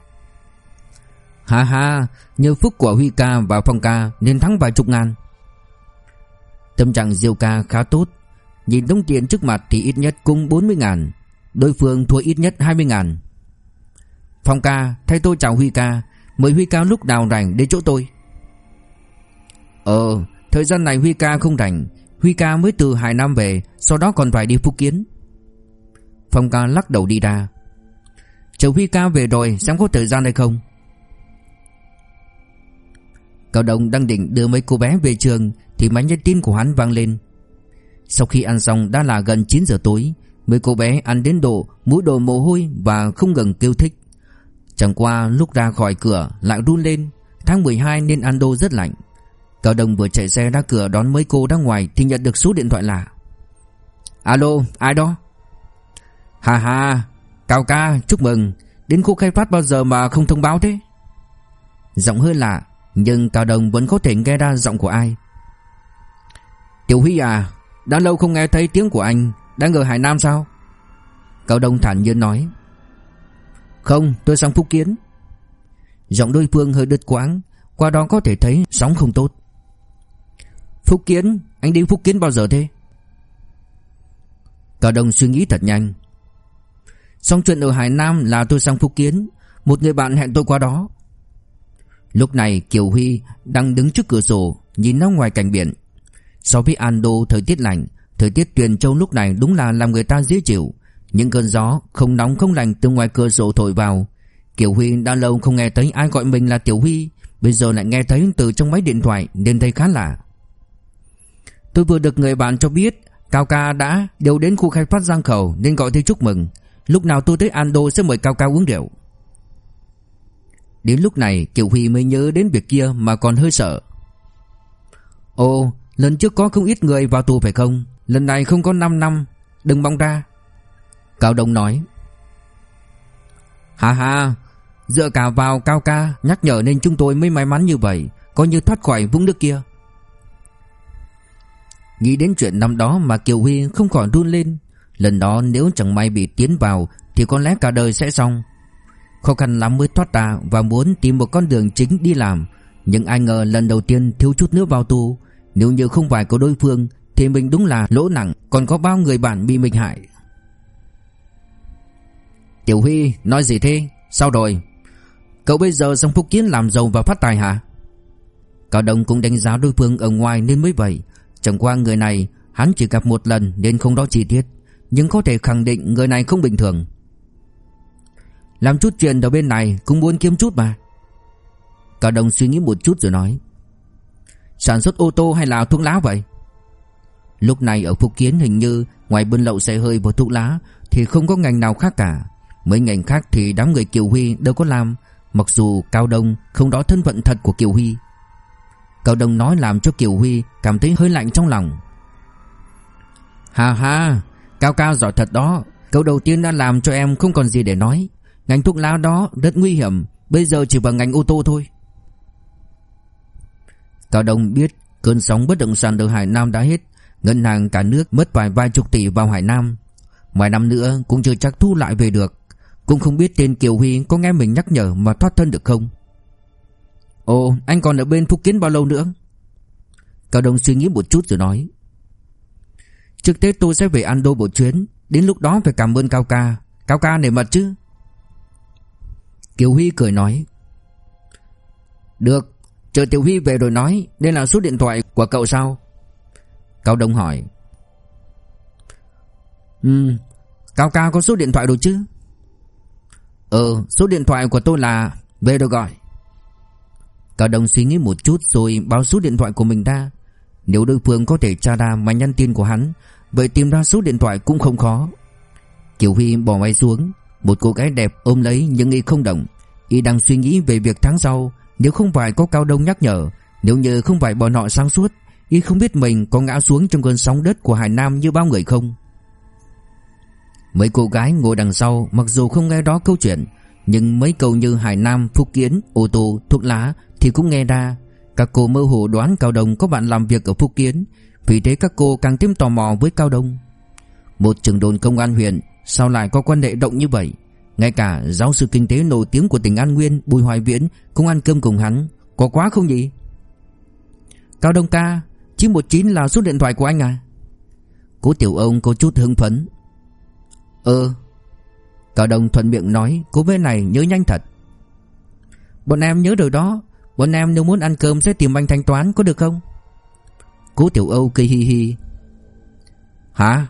Ha ha, Nhờ phúc của Huy ca và Phong ca Nên thắng vài chục ngàn. Tâm trạng Diêu ca khá tốt. Nhìn đống tiền trước mặt thì ít nhất cũng 40 ngàn. Đối phương thua ít nhất 20 ngàn. Phong ca, Thay tôi chào Huy ca. Mời Huy ca lúc nào rảnh đến chỗ tôi? Ờ Thời gian này Huy ca không rảnh. Huy ca mới từ Hải Nam về, Sau đó còn phải đi Phúc Kiến. Phong ca lắc đầu đi ra. Chờ Huy ca về rồi, xem có thời gian hay không. Cao Đông đang định đưa mấy cô bé về trường, Thì máy nhắn tin của hắn vang lên. Sau khi ăn xong, đã là gần 9 giờ tối. Mấy cô bé ăn đến độ, mũi đồ mồ hôi và không ngừng kêu thích. Chẳng qua lúc ra khỏi cửa lại run lên. Tháng 12 nên Ando rất lạnh. Cao Đông vừa chạy xe ra cửa đón mấy cô ra ngoài Thì nhận được số điện thoại lạ. Alo, ai đó? Hà hà Cao ca, chúc mừng. Đến khu khai phát bao giờ mà không thông báo thế? Giọng hơi lạ, Nhưng Cao Đông vẫn có thể nghe ra giọng của ai. Tiểu Huy à Đã lâu không nghe thấy tiếng của anh. Đang ở Hải Nam sao? Cao Đông thản nhiên nói. Không, tôi sang Phúc Kiến. Giọng đôi phương hơi đứt quãng, Qua đó có thể thấy sóng không tốt. Phúc Kiến, Anh đến Phúc Kiến bao giờ thế? Cả đồng suy nghĩ thật nhanh. Xong chuyện ở Hải Nam là tôi sang Phúc Kiến, Một người bạn hẹn tôi qua đó. Lúc này Kiều Huy đang đứng trước cửa sổ, Nhìn ra ngoài cảnh biển. So với Ando, thời tiết lạnh, Thời tiết Tuyền Châu lúc này đúng là làm người ta dễ chịu. Những cơn gió không nóng, không lạnh từ ngoài cửa sổ thổi vào. Kiều Huy đã lâu không nghe thấy ai gọi mình là Tiểu Huy, Bây giờ lại nghe thấy từ trong máy điện thoại Nên thấy khá lạ. Tôi vừa được người bạn cho biết, Cao ca đã đều đến khu khai phát Giang Khẩu Nên gọi tôi chúc mừng. Lúc nào tôi tới Ando sẽ mời Cao Cao uống rượu. Đến lúc này, Kiều Huy mới nhớ đến việc kia mà còn hơi sợ. Ồ, lần trước có không ít người vào tù phải không? Lần này không có 5 năm, Đừng mong ra. Cao Đông nói. Hà hà Dựa cả vào Cao ca, Nhắc nhở nên chúng tôi mới may mắn như vậy, Coi như thoát khỏi vũng nước kia. Nghĩ đến chuyện năm đó mà Kiều Huy không khỏi run lên. Lần đó nếu chẳng may bị tiến vào, Thì có lẽ cả đời sẽ xong. Khó khăn lắm mới thoát ra Và muốn tìm một con đường chính đi làm. Nhưng ai ngờ lần đầu tiên thiếu chút nữa vào tù. Nếu như không phải có đối phương, Thì mình đúng là lỗ nặng, Còn có bao người bạn bị mình hại. Tiểu Huy, nói gì thế? Sao rồi? Cậu bây giờ sang Phúc Kiến làm giàu và phát tài hả? Cao Đông cũng đánh giá đối phương ở ngoài nên mới vậy. Chẳng qua người này, Hắn chỉ gặp một lần nên không rõ chi tiết. Nhưng có thể khẳng định người này không bình thường. Làm chút chuyện ở bên này Cũng muốn kiếm chút mà. Cao Đông suy nghĩ một chút rồi nói. Sản xuất ô tô hay là thuốc lá vậy? Lúc này ở Phúc Kiến hình như Ngoài buôn lậu xe hơi và thuốc lá Thì không có ngành nào khác cả. Mấy ngành khác thì đám người Kiều Huy đâu có làm, Mặc dù Cao Đông không đó thân phận thật của Kiều Huy. Cao Đông nói làm cho Kiều Huy cảm thấy hơi lạnh trong lòng. Hà hà Cao Cao giỏi thật đó Câu đầu tiên đã làm cho em không còn gì để nói. Ngành thuốc lá đó rất nguy hiểm, Bây giờ chỉ vào ngành ô tô thôi. Cao Đông biết Cơn sóng bất động sản ở Hải Nam đã hết, Ngân hàng cả nước mất vài vài chục tỷ vào Hải Nam. Vài năm nữa cũng chưa chắc thu lại về được. Cũng không biết tên Kiều Huy có nghe mình nhắc nhở mà thoát thân được không. Ồ, anh còn ở bên Phúc Kiến bao lâu nữa? Cao Đông suy nghĩ một chút rồi nói. Trước Tết tôi sẽ về Ando một chuyến, Đến lúc đó phải cảm ơn Cao Ca. Cao Ca nể mặt chứ? Kiều Huy cười nói. Được, Chờ Tiểu Huy về rồi nói Đây là số điện thoại của cậu sao? Cao Đông hỏi. Ừ Cao Ca có số điện thoại rồi chứ? Ừ số điện thoại của tôi là, Về được gọi Cao Đông suy nghĩ một chút rồi báo số điện thoại của mình ra. Nếu đối phương có thể tra ra máy nhắn tin của hắn, Vậy tìm ra số điện thoại cũng không khó. Kiều Huy bỏ máy xuống, Một cô gái đẹp ôm lấy nhưng y không động. Y đang suy nghĩ về việc tháng sau, Nếu không phải có Cao Đông nhắc nhở, Nếu như không phải bọn họ sáng suốt, Y không biết mình có ngã xuống trong cơn sóng đất của Hải Nam như bao người không. Mấy cô gái ngồi đằng sau Mặc dù không nghe đó câu chuyện Nhưng mấy câu như Hải Nam, Phúc Kiến, ô tô, thuốc lá Thì cũng nghe ra. Các cô mơ hồ đoán Cao Đông có bạn làm việc ở Phúc Kiến Vì thế các cô càng thêm tò mò với Cao Đông. Một trưởng đồn công an huyện Sao lại có quan hệ động như vậy? Ngay cả giáo sư kinh tế nổi tiếng của tỉnh An Nguyên Bùi Hoài Viễn cũng ăn cơm cùng hắn. Có quá không nhỉ? Cao Đông ca 919 là số điện thoại của anh à? Cố tiểu ông có chút hưng phấn. Ờ Cao Đông thuận miệng nói, Cô bé này nhớ nhanh thật. Bọn em nhớ rồi đó. Bọn em nếu muốn ăn cơm sẽ tìm anh thanh toán, có được không? Cố Tiểu Âu cười hi hi. Hả?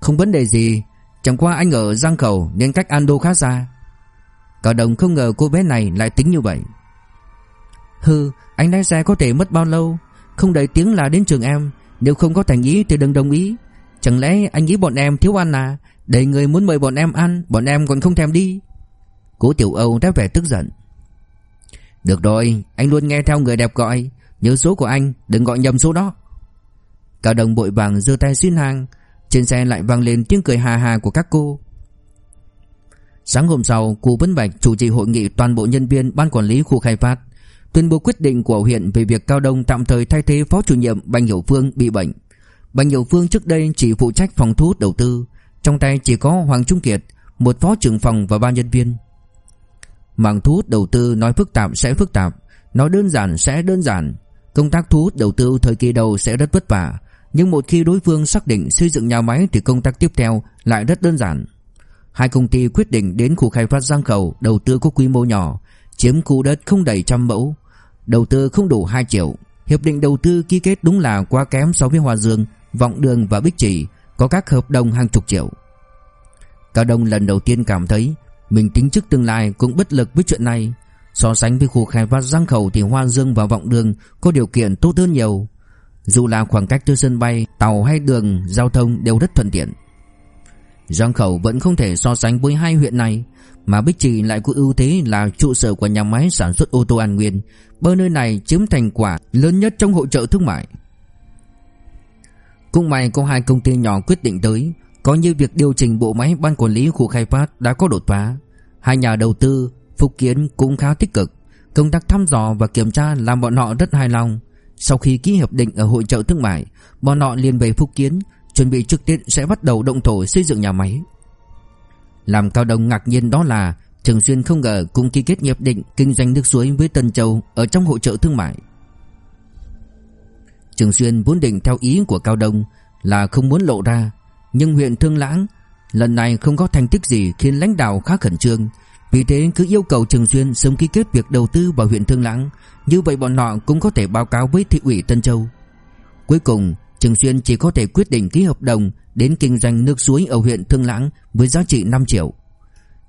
Không vấn đề gì. Chẳng qua anh ở Giang Khẩu nên cách Ando khá xa. Cao Đông không ngờ cô bé này lại tính như vậy. Hừ, Anh lái xe có thể mất bao lâu? Không đầy tiếng là đến trường em. Nếu không có thành ý thì đừng đồng ý. Chẳng lẽ anh nghĩ bọn em thiếu ăn à? Đầy người muốn mời bọn em ăn, Bọn em còn không thèm đi. Cố Tiểu Âu đã vẻ tức giận. Được rồi, Anh luôn nghe theo người đẹp gọi. Nhớ số của anh, Đừng gọi nhầm số đó. Cao đồng bội vàng giơ tay xin hàng. Trên xe lại vang lên tiếng cười hà hà của các cô. Sáng hôm sau, Cụ Vân Bạch chủ trì hội nghị toàn bộ nhân viên Ban quản lý khu khai phát, Tuyên bố quyết định của huyện về việc Cao Đông tạm thời thay thế phó chủ nhiệm Bành Hiểu Phương bị bệnh. Bành Hiểu Phương trước đây chỉ phụ trách phòng thu hút đầu tư trong tay chỉ có Hoàng Trung Kiệt, Một phó trưởng phòng và ba nhân viên. Mảng thu hút đầu tư nói phức tạp sẽ phức tạp, Nói đơn giản sẽ đơn giản. Công tác thu hút đầu tư thời kỳ đầu sẽ rất vất vả, Nhưng một khi đối phương xác định xây dựng nhà máy Thì công tác tiếp theo lại rất đơn giản. Hai công ty quyết định đến khu khai phát Giang Khẩu Đầu tư có quy mô nhỏ, Chiếm khu đất không đầy trăm mẫu, Đầu tư không đủ 2 triệu. Hiệp định đầu tư ký kết đúng là quá kém so với Hòa Dương, Vọng Đường và Bích trị có các hợp đồng hàng chục triệu. Cao Đông lần đầu tiên cảm thấy Mình tính trước tương lai cũng bất lực với chuyện này. So sánh với khu khai phát Giang Khẩu Thì Hoa Dương và Vọng Đường Có điều kiện tốt hơn nhiều. Dù là khoảng cách từ sân bay, Tàu hay đường, giao thông đều rất thuận tiện. Giang Khẩu vẫn không thể so sánh với hai huyện này, Mà Bích Trì lại có ưu thế là trụ sở của nhà máy sản xuất ô tô An Nguyên Bởi nơi này chiếm thành quả lớn nhất trong hội trợ thương mại cũng may có hai công ty nhỏ quyết định tới. Có như việc điều chỉnh bộ máy ban quản lý khu khai phát đã có đột phá. Hai nhà đầu tư, Phúc Kiến cũng khá tích cực. Công tác thăm dò và kiểm tra làm bọn họ rất hài lòng. Sau khi ký hiệp định ở hội trợ thương mại, Bọn họ liền về Phúc Kiến, Chuẩn bị trực tiếp sẽ bắt đầu động thổ xây dựng nhà máy. Làm Cao Đông ngạc nhiên đó là Thường xuyên không ngờ cũng ký kết hiệp định kinh doanh nước suối với Tân Châu ở trong hội trợ thương mại. Trường Xuyên vốn định theo ý của Cao Đông là không muốn lộ ra, Nhưng huyện Thương Lãng lần này không có thành tích gì khiến lãnh đạo khá khẩn trương. Vì thế cứ yêu cầu Trường Xuyên sớm ký kết việc đầu tư vào huyện Thương Lãng. Như vậy bọn họ cũng có thể báo cáo với thị ủy Tân Châu. Cuối cùng, Trường Xuyên chỉ có thể quyết định ký hợp đồng đến kinh doanh nước suối ở huyện Thương Lãng với giá trị 5 triệu.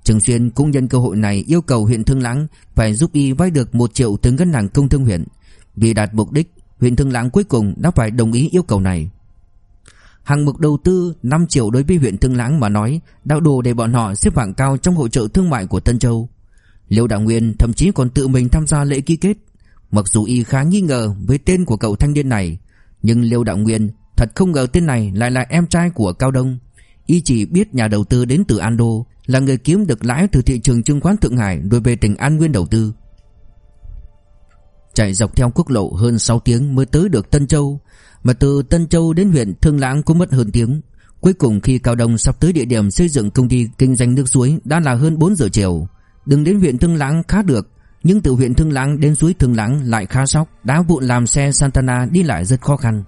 Trường Xuyên cũng nhân cơ hội này yêu cầu huyện Thương Lãng phải giúp y vay được 1 triệu từ ngân hàng công thương huyện. Vì đạt mục đích huyện Thương Lãng cuối cùng đã phải đồng ý yêu cầu này. Hàng mục đầu tư 5 triệu đối với huyện Thương Lãng mà nói đã đủ để bọn họ xếp hạng cao trong hội trợ thương mại của Tân Châu. Liêu Đạo Nguyên thậm chí còn tự mình tham gia lễ ký kết. Mặc dù y khá nghi ngờ với tên của cậu thanh niên này, nhưng Liêu Đạo Nguyên thật không ngờ tên này lại là em trai của Cao Đông. Y chỉ biết nhà đầu tư đến từ Ando là người kiếm được lãi từ thị trường chứng khoán Thượng Hải đối về tỉnh An Nguyên đầu tư. Chạy dọc theo quốc lộ hơn 6 tiếng mới tới được Tân Châu, Mà từ Tân Châu đến huyện Thương Lãng cũng mất hơn tiếng. Cuối cùng khi Cao Đông sắp tới địa điểm xây dựng công ty kinh doanh nước suối đã là hơn 4 giờ chiều. Đừng đến huyện Thương Lãng khá được, Nhưng từ huyện Thương Lãng đến suối Thương Lãng lại khá sóc Đá vụn làm xe Santana đi lại rất khó khăn.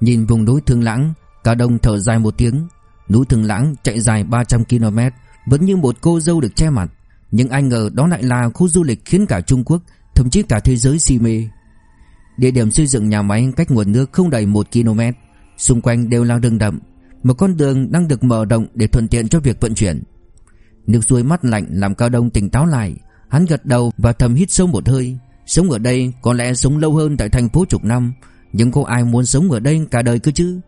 Nhìn vùng núi Thương Lãng, Cao Đông thở dài một tiếng. Núi Thương Lãng chạy dài 300 km Vẫn như một cô dâu được che mặt nhưng ai ngờ đó lại là khu du lịch khiến cả Trung Quốc, Thậm chí cả thế giới si mê. Địa điểm xây dựng nhà máy cách nguồn nước không đầy 1 km. Xung quanh đều là rừng đậm, Một con đường đang được mở rộng để thuận tiện cho việc vận chuyển. Nước suối mát lạnh làm Cao Đông tỉnh táo lại, Hắn gật đầu và thầm hít sâu một hơi. Sống ở đây có lẽ sống lâu hơn tại thành phố chục năm, Nhưng có ai muốn sống ở đây cả đời cơ chứ?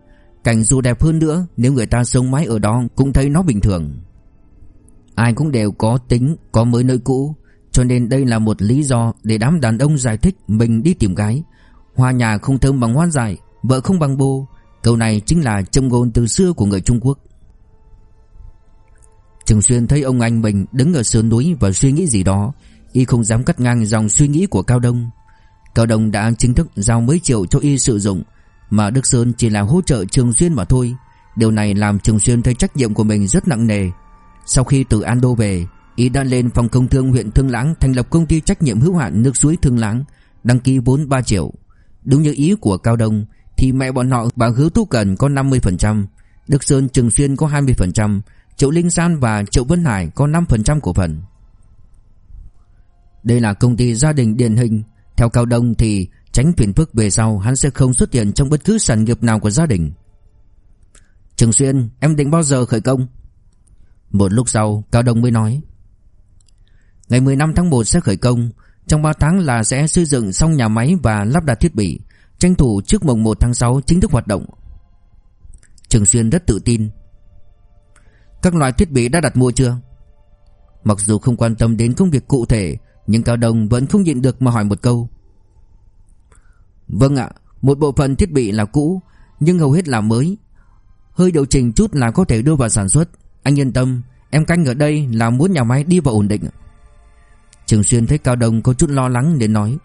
Cảnh dù đẹp hơn nữa, Nếu người ta sống mãi ở đó Cũng thấy nó bình thường. Ai cũng đều có tính, Có mới nơi cũ. Cho nên đây là một lý do Để đám đàn ông giải thích Mình đi tìm gái. Hoa nhà không thơm bằng hoa dài Vợ không bằng bô Câu này chính là châm ngôn từ xưa của người Trung Quốc. Trường Xuyên thấy ông anh mình đứng ở sườn núi và suy nghĩ gì đó, Y không dám cắt ngang dòng suy nghĩ của Cao Đông. Cao Đông đã chính thức giao mấy triệu cho Y sử dụng, Mà Đức Sơn chỉ là hỗ trợ Trường Xuyên mà thôi. Điều này làm Trường Xuyên thấy trách nhiệm của mình rất nặng nề. Sau khi từ Ando về Y đã lên phòng công thương huyện Thương Lãng Thành lập công ty trách nhiệm hữu hạn nước suối Thương Lãng, Đăng ký vốn 3 triệu. Đúng như ý của Cao Đông, Thì mẹ bọn họ, bà Hứa Tú Cần có 50% Đức Sơn Trường Xuyên có 20% Triệu Linh San và Triệu Vân Hải có 5% cổ phần. Đây là công ty gia đình điển hình. Theo Cao Đông thì tránh phiền phức về sau, Hắn sẽ không xuất hiện trong bất cứ sản nghiệp nào của gia đình. Trường Xuyên, em định bao giờ khởi công? Một lúc sau, Cao Đông mới nói, Ngày 15 tháng 1 sẽ khởi công. Trong 3 tháng là sẽ xây dựng xong nhà máy và lắp đặt thiết bị. Tranh thủ trước mùng 1 tháng 6 chính thức hoạt động. Trường Xuyên rất tự tin. Các loại thiết bị đã đặt mua chưa? Mặc dù không quan tâm đến công việc cụ thể, Nhưng Cao Đông vẫn không nhịn được mà hỏi một câu. Vâng ạ, Một bộ phận thiết bị là cũ, Nhưng hầu hết là mới. Hơi điều chỉnh chút là có thể đưa vào sản xuất. Anh yên tâm, Em canh ở đây là muốn nhà máy đi vào ổn định. Trường Xuyên thấy Cao Đông có chút lo lắng nên nói.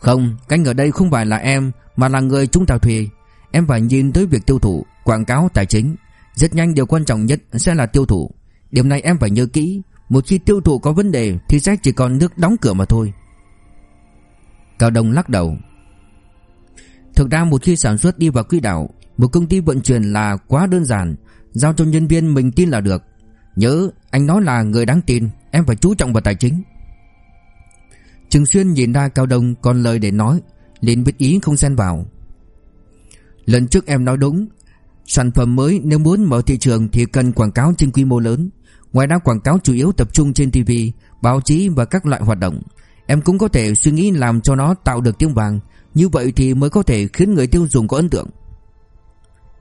Không, Canh ở đây không phải là em, Mà là người chúng ta thuê. Em phải nhìn tới việc tiêu thụ, Quảng cáo tài chính. Rất nhanh điều quan trọng nhất sẽ là tiêu thụ. Điểm này em phải nhớ kỹ, Một khi tiêu thụ có vấn đề Thì sẽ chỉ còn nước đóng cửa mà thôi. Cao Đông lắc đầu. Thực ra một khi sản xuất đi vào quỹ đạo, Một công ty vận chuyển là quá đơn giản. Giao cho nhân viên mình tin là được Nhớ anh nói là người đáng tin Em phải chú trọng vào tài chính Trường Xuyên nhìn ra Cao Đông còn lời để nói liền biết ý không xen vào Lần trước em nói đúng Sản phẩm mới nếu muốn mở thị trường thì cần quảng cáo trên quy mô lớn. Ngoài ra quảng cáo chủ yếu tập trung trên TV, báo chí và các loại hoạt động. Em cũng có thể suy nghĩ làm cho nó tạo được tiếng vàng, như vậy thì mới có thể khiến người tiêu dùng có ấn tượng.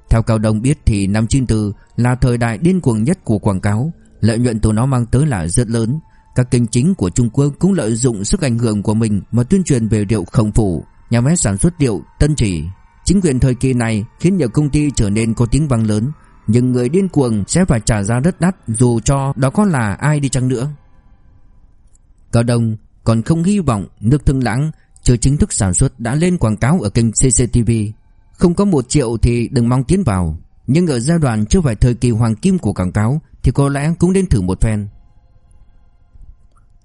Theo Cao Đông biết thì năm 94 là thời đại điên cuồng nhất của quảng cáo, lợi nhuận từ nó mang tới là rất lớn. Các kênh chính của Trung Quốc cũng lợi dụng sức ảnh hưởng của mình mà tuyên truyền về rượu khổng phủ, nhà máy sản xuất rượu Tân trì. Chính quyền thời kỳ này khiến nhiều công ty trở nên có tiếng vang lớn. Nhưng người điên cuồng sẽ phải trả giá rất đắt Dù cho đó có là ai đi chăng nữa. Cao Đông còn không hy vọng nước thương lãng Chưa chính thức sản xuất đã lên quảng cáo ở kênh CCTV không có một triệu thì đừng mong tiến vào. Nhưng ở giai đoạn chưa phải thời kỳ hoàng kim của quảng cáo, Thì có lẽ cũng nên thử một phen.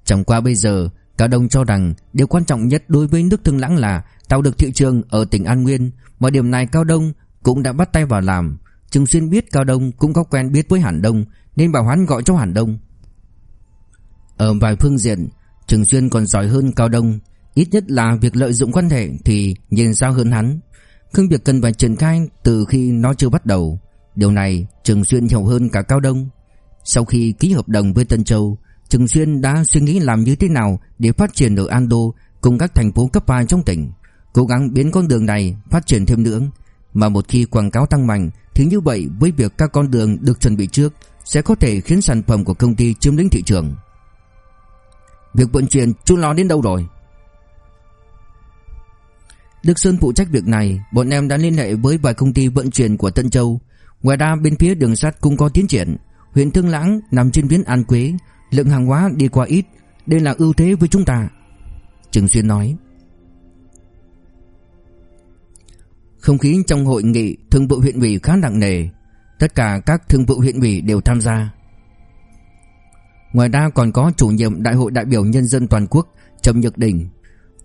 Chẳng qua bây giờ Cao Đông cho rằng điều quan trọng nhất đối với nước thương lãng là tạo được thị trường ở tỉnh An Nguyên, mà điểm này Cao Đông cũng đã bắt tay vào làm. Trường Xuyên biết Cao Đông cũng có quen biết với Hàn Đông, Nên bảo hắn gọi cho Hàn Đông. Ở vài phương diện, Trường Xuyên còn giỏi hơn Cao Đông. Ít nhất là việc lợi dụng quan hệ Thì nhìn sao hơn hắn. Không việc cần phải triển khai từ khi nó chưa bắt đầu. Điều này Trường Xuyên hiểu hơn cả Cao Đông. Sau khi ký hợp đồng với Tân Châu, Trường Xuyên đã suy nghĩ làm như thế nào Để phát triển ở Ando Cùng các thành phố cấp 2 trong tỉnh. Cố gắng biến con đường này phát triển thêm nữa. Mà một khi quảng cáo tăng mạnh, Thì như vậy với việc các con đường được chuẩn bị trước Sẽ có thể khiến sản phẩm của công ty chiếm lĩnh thị trường. Việc vận chuyển chú lo đến đâu rồi? Đức Sơn phụ trách việc này, Bọn em đã liên hệ với vài công ty vận chuyển của Tân Châu. Ngoài ra, bên phía đường sắt cũng có tiến triển. Huyện Thương Lãng nằm trên tuyến An Quế, Lượng hàng hóa đi qua ít. Đây là ưu thế với chúng ta Trừng Xuyên nói. Không khí trong hội nghị thương vụ huyện ủy khá nặng nề. Tất cả các thương vụ huyện ủy đều tham gia. Ngoài ra còn có chủ nhiệm Đại hội đại biểu nhân dân toàn quốc Trầm Nhật Đình.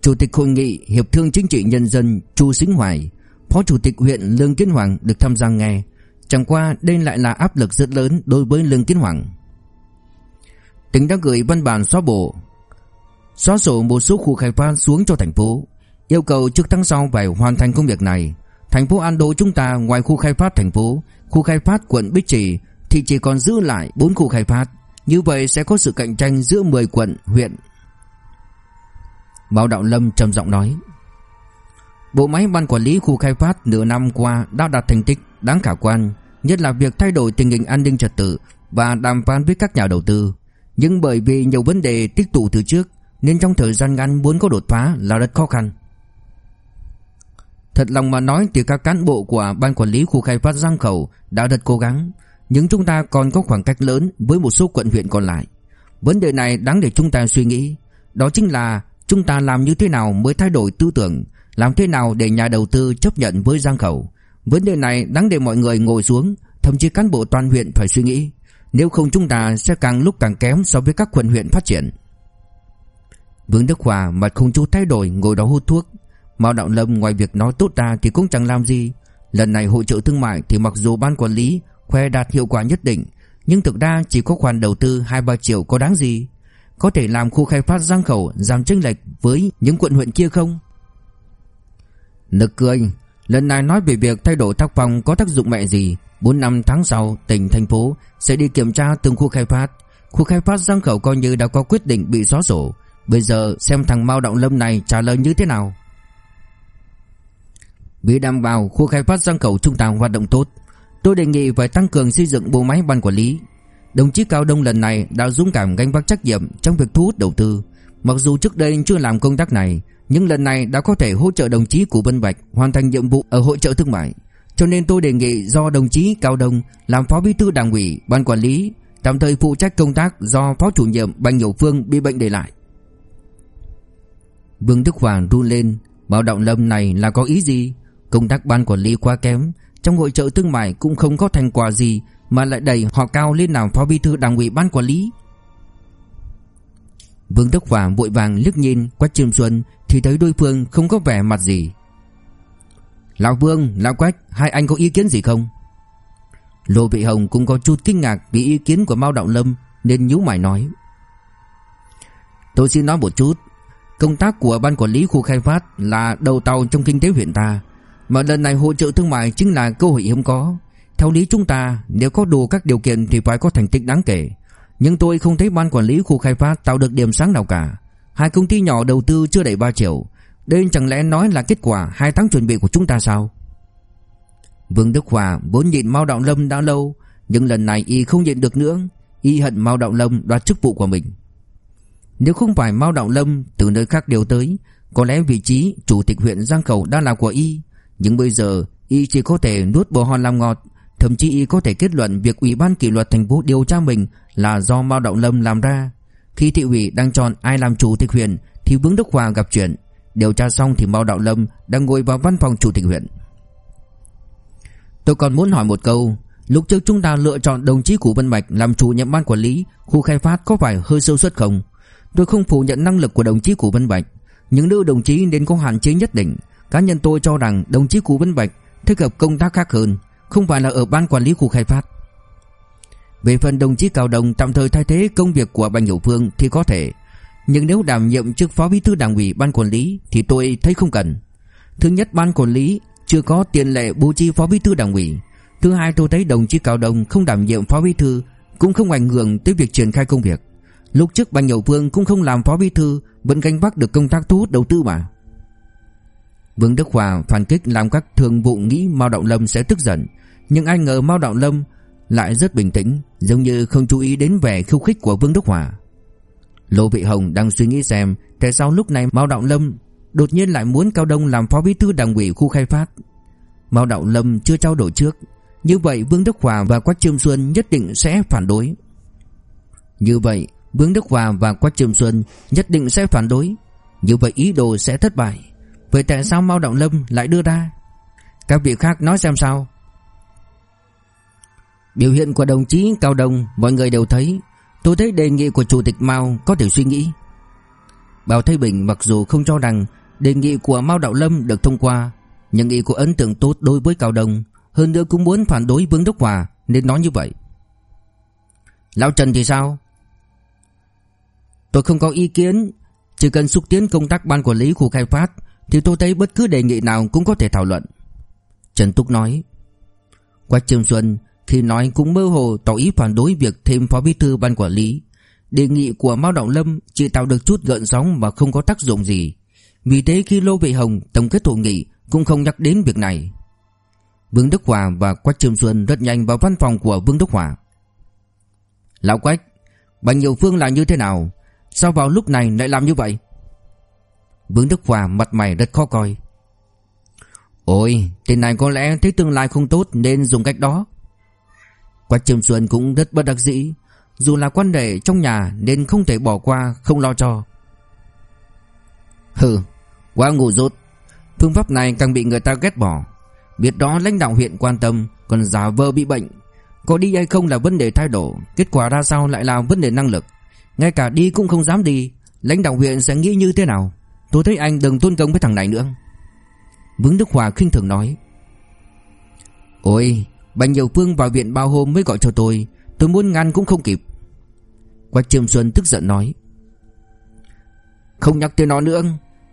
Chủ tịch hội nghị Hiệp thương chính trị nhân dân Chu Sính Hoài Phó chủ tịch huyện Lương Kiến Hoàng được tham gia nghe Chẳng qua đây lại là áp lực rất lớn đối với Lương Kiến Hoàng Tỉnh đã gửi văn bản xóa bộ, Xóa sổ một số khu khai phát xuống cho thành phố Yêu cầu trước tháng sau phải hoàn thành công việc này Thành phố An Đô chúng ta ngoài khu khai phát thành phố, khu khai phát quận Bích Trì thì chỉ còn giữ lại 4 khu khai phát. Như vậy sẽ có sự cạnh tranh giữa 10 quận, huyện. Mao Đạo Lâm trầm giọng nói. Bộ máy ban quản lý khu khai phát nửa năm qua đã đạt thành tích đáng khả quan, nhất là việc thay đổi tình hình an ninh trật tự và đàm phán với các nhà đầu tư. Nhưng bởi vì nhiều vấn đề tích tụ từ trước nên trong thời gian ngắn muốn có đột phá là rất khó khăn. Thật lòng mà nói thì các cán bộ của ban quản lý khu khai phát Giang Khẩu đã rất cố gắng, nhưng chúng ta còn có khoảng cách lớn với một số quận huyện còn lại. Vấn đề này đáng để chúng ta suy nghĩ, đó chính là chúng ta làm như thế nào mới thay đổi tư tưởng, làm thế nào để nhà đầu tư chấp nhận với Giang Khẩu. Vấn đề này đáng để mọi người ngồi xuống, thậm chí cán bộ toàn huyện phải suy nghĩ, nếu không chúng ta sẽ càng lúc càng kém so với các quận huyện phát triển. Vương Đức Hòa mặt không chút thay đổi ngồi đó hút thuốc, Mao Đạo Lâm ngoài việc nói tốt ra thì cũng chẳng làm gì. Lần này hội trợ thương mại thì mặc dù ban quản lý khoe đạt hiệu quả nhất định, nhưng thực ra chỉ có khoản đầu tư 2-3 triệu có đáng gì? Có thể làm khu khai phát Giang Khẩu giảm chênh lệch với những quận huyện kia không? Nực cười, lần này nói về việc thay đổi tác phong có tác dụng mẹ gì? 4 năm tháng sau, tỉnh thành phố sẽ đi kiểm tra từng khu khai phát. Khu khai phát Giang Khẩu coi như đã có quyết định bị xóa sổ. Bây giờ xem thằng Mao Động Lâm này trả lời như thế nào. Vì đảm bảo khu khai phát Giang Khẩu chúng ta hoạt động tốt, tôi đề nghị phải tăng cường xây dựng bộ máy ban quản lý. Đồng chí Cao Đông lần này đã dũng cảm gánh vác trách nhiệm trong việc thu hút đầu tư. Mặc dù trước đây chưa làm công tác này, nhưng lần này đã có thể hỗ trợ đồng chí Cù Vân Bạch hoàn thành nhiệm vụ ở hội trợ thương mại. Cho nên tôi đề nghị do đồng chí Cao Đông làm phó bí thư đảng ủy, ban quản lý, tạm thời phụ trách công tác do phó chủ nhiệm Bành Nhiều Phương bị bệnh để lại. Vương Đức Hoàng run lên, báo động lâm này là có ý gì? Công tác ban quản lý quá kém, trong hội trợ thương mại cũng không có thành quả gì mà lại đẩy họ cao lên làm phó bí thư đảng ủy ban quản lý. Vương Đức Hòa vội vàng liếc nhìn Quách Chiêm Xuân thì thấy đối phương không có vẻ mặt gì. Lão Vương, Lão Quách, hai anh có ý kiến gì không? Lô Vị Hồng cũng có chút kinh ngạc vì ý kiến của Mao Đạo Lâm nên nhíu mày nói. Tôi xin nói một chút, công tác của ban quản lý khu khai phát là đầu tàu trong kinh tế huyện ta, mà lần này hỗ trợ thương mại chính là cơ hội hiếm có. Theo lý chúng ta, nếu có đủ các điều kiện thì phải có thành tích đáng kể. Nhưng tôi không thấy ban quản lý khu khai phát tạo được điểm sáng nào cả. Hai công ty nhỏ đầu tư chưa đầy 3 triệu. Đây chẳng lẽ nói là kết quả hai tháng chuẩn bị của chúng ta sao? Vương Đức Hòa vốn nhịn Mao Đạo Lâm đã lâu, nhưng lần này y không nhịn được nữa, y hận Mao Đạo Lâm đoạt chức vụ của mình. Nếu không phải Mao Đạo Lâm từ nơi khác điều tới, có lẽ vị trí chủ tịch huyện Giang Khẩu đã là của y, nhưng bây giờ y chỉ có thể nuốt bò hòn làm ngọt, thậm chí có thể kết luận việc ủy ban kỷ luật thành phố điều tra mình là do Mao Đạo Lâm làm ra. Khi thị ủy đang chọn ai làm chủ tịch huyện thì Vương Đức Hòa gặp chuyện, điều tra xong thì Mao Đạo Lâm đang ngồi vào văn phòng chủ tịch huyện. Tôi còn muốn hỏi một câu, lúc trước chúng ta lựa chọn đồng chí Củ Vân Bạch làm chủ nhiệm ban quản lý khu khai phát có phải hơi sâu suất không? Tôi không phủ nhận năng lực của đồng chí Củ Vân Bạch, nhưng nữ đồng chí nên có hạn chế nhất định. Cá nhân tôi cho rằng đồng chí Cù Vân Bạch thích hợp công tác khác hơn, không phải là ở ban quản lý khu khai phát. Về phần đồng chí Cao Đồng tạm thời thay thế công việc của Bành Hiểu Phương thì có thể, nhưng nếu đảm nhiệm chức phó bí thư đảng ủy ban quản lý thì tôi thấy không cần. Thứ nhất ban quản lý chưa có tiền lệ bố trí phó bí thư đảng ủy. Thứ hai tôi thấy đồng chí Cao Đồng không đảm nhiệm phó bí thư cũng không ảnh hưởng tới việc triển khai công việc. Lúc trước Bành Hiểu Phương cũng không làm phó bí thư vẫn gánh vác được công tác thu hút đầu tư mà. Vương Đức Hòa phản kích làm các thường vụ nghĩ Mao Đạo Lâm sẽ tức giận, nhưng ai ngờ Mao Đạo Lâm lại rất bình tĩnh, giống như không chú ý đến vẻ khiêu khích của Vương Đức Hòa. Lô Vị Hồng đang suy nghĩ xem tại sao lúc này Mao Đạo Lâm đột nhiên lại muốn Cao Đông làm phó bí thư đảng ủy khu khai phát. Mao Đạo Lâm chưa trao đổi trước, như vậy Vương Đức Hòa và Quách Trương Xuân nhất định sẽ phản đối. Như vậy, Vương Đức Hòa và Quách Trương Xuân nhất định sẽ phản đối, như vậy ý đồ sẽ thất bại. Vậy tại sao Mao Động Lâm lại đưa ra? Các vị khác nói xem sao. Biểu hiện của đồng chí Cao Đông, Mọi người đều thấy. Tôi thấy đề nghị của Chủ tịch Mao có thể suy nghĩ. Bảo Thế Bình mặc dù không cho rằng Đề nghị của Mao Đạo Lâm được thông qua, Nhưng ý của ấn tượng tốt đối với Cao Đông, Hơn nữa cũng muốn phản đối Vương Đức Hòa, Nên nói như vậy. Lão Trần thì sao? Tôi không có ý kiến, Chỉ cần xúc tiến công tác ban quản lý khu khai phát thì tôi thấy bất cứ đề nghị nào cũng có thể thảo luận. Trần Túc nói Quách Trường Xuân, khi nói cũng mơ hồ tỏ ý phản đối việc thêm phó bí thư ban quản lý. Đề nghị của Mao Động Lâm chỉ tạo được chút gợn sóng mà không có tác dụng gì. Vì thế khi Lô Vị Hồng tổng kết hội nghị Cũng không nhắc đến việc này. Vương Đức Hòa và Quách Trường Xuân rất nhanh vào văn phòng của Vương Đức Hòa. Lão Quách Bành Nhiều Phương là như thế nào? Sao vào lúc này lại làm như vậy? Vương Đức Hòa mặt mày rất khó coi. Ôi, Tên này có lẽ thấy tương lai không tốt Nên dùng cách đó. Quách Trường Xuân cũng rất bất đắc dĩ, Dù là quan đệ trong nhà Nên không thể bỏ qua, không lo cho. Hừ, Quá ngu dốt. Phương pháp này càng bị người ta ghét bỏ. Biết đó lãnh đạo huyện quan tâm, Còn giả vờ bị bệnh. Có đi hay không là vấn đề thay đổi Kết quả ra sao lại là vấn đề năng lực. Ngay cả đi cũng không dám đi, Lãnh đạo huyện sẽ nghĩ như thế nào? Tôi thấy anh đừng tôn công với thằng này nữa. Vương Đức Hòa khinh thường nói. Ôi, Bành Nhiều Phương vào viện bao hôm mới gọi cho tôi. Tôi muốn ngăn cũng không kịp. Quách Trường Xuân tức giận nói. Không nhắc tới nó nữa,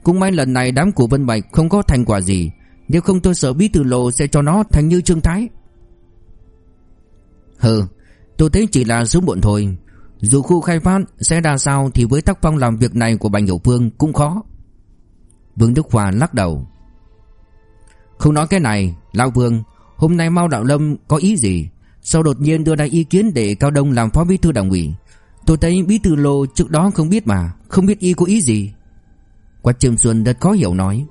Cũng may lần này đám của Vân Bạch không có thành quả gì. Nếu không tôi sợ bí từ lộ sẽ cho nó thành như Trương Thái. Hừ, Tôi thấy chỉ là sớm muộn thôi. Dù khu khai phát sẽ ra sao Thì với tác phong làm việc này của Bành Hiểu Phương cũng khó. Vương Đức Hòa lắc đầu. Không nói cái này, Lão Vương, Hôm nay Mao Đạo Lâm có ý gì? Sao đột nhiên đưa ra ý kiến để Cao Đông làm phó bí thư đảng ủy? Tôi thấy bí thư lô trước đó không biết mà, Không biết y có ý gì? Quách Trường Xuân rất khó hiểu nói.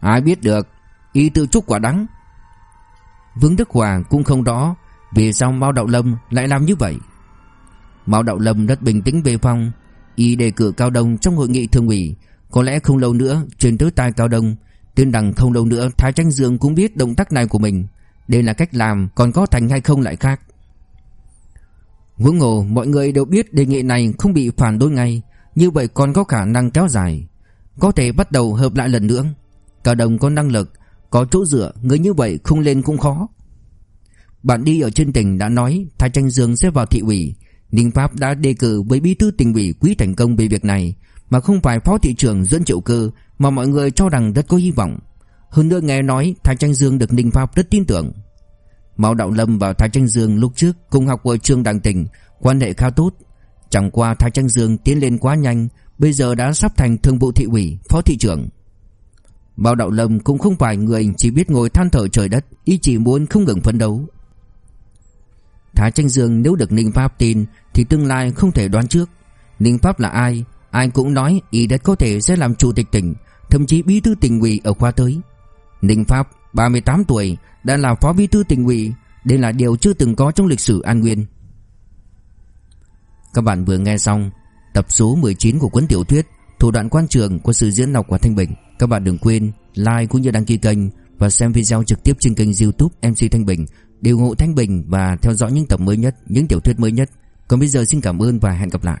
Ai biết được Y tự chúc quả đắng. Vương Đức Hòa cũng không rõ Vì sao Mao Đạo Lâm lại làm như vậy. Mao Đạo Lâm rất bình tĩnh về phong Y đề cử Cao Đông trong hội nghị thường ủy. Có lẽ không lâu nữa truyền tới tai Cao Đông, Tin rằng không lâu nữa Thái Tranh Dương cũng biết động tác này của mình. Đây là cách làm còn có thành hay không lại khác. Huống hồ, mọi người đều biết đề nghị này không bị phản đối ngay. Như vậy còn có khả năng kéo dài. Có thể bắt đầu hợp lại lần nữa. Cao Đông có năng lực, Có chỗ dựa, Người như vậy không lên cũng khó. Bạn đi ở trên tỉnh đã nói Thái Tranh Dương sẽ vào thị ủy. Ninh Pháp đã đề cử với bí thư tỉnh ủy quý thành công về việc này, Mà không phải phó thị trưởng dẫn triệu cơ Mà mọi người cho rằng rất có hy vọng. Hơn nữa nghe nói Thái Tranh Dương được Ninh Pháp rất tin tưởng. Mao Đạo Lâm và Thái Tranh Dương lúc trước cùng học ở trường đảng tỉnh, Quan hệ khá tốt. Chẳng qua Thái Tranh Dương tiến lên quá nhanh, Bây giờ đã sắp thành thường vụ thị ủy, Phó thị trưởng. Mao Đạo Lâm cũng không phải người chỉ biết ngồi than thở trời đất, Ý chỉ muốn không ngừng phấn đấu. Thái Tranh Dương nếu được Ninh Pháp tin, Thì tương lai không thể đoán trước. Ninh Pháp là ai? Ai cũng nói y đất có thể sẽ làm chủ tịch tỉnh, Thậm chí bí thư tỉnh ủy ở khoa tới. Ninh Pháp 38 tuổi, Đã là phó bí thư tỉnh ủy, Đây là điều chưa từng có trong lịch sử An Nguyên. Các bạn vừa nghe xong Tập số 19 của cuốn tiểu thuyết Thủ đoạn quan trường của sự diễn đọc của Thanh Bình. Các bạn đừng quên like cũng như đăng ký kênh Và xem video trực tiếp trên kênh youtube MC Thanh Bình đều ngộ hộ Thanh Bình và theo dõi những tập mới nhất, Những tiểu thuyết mới nhất. Còn bây giờ xin cảm ơn và hẹn gặp lại.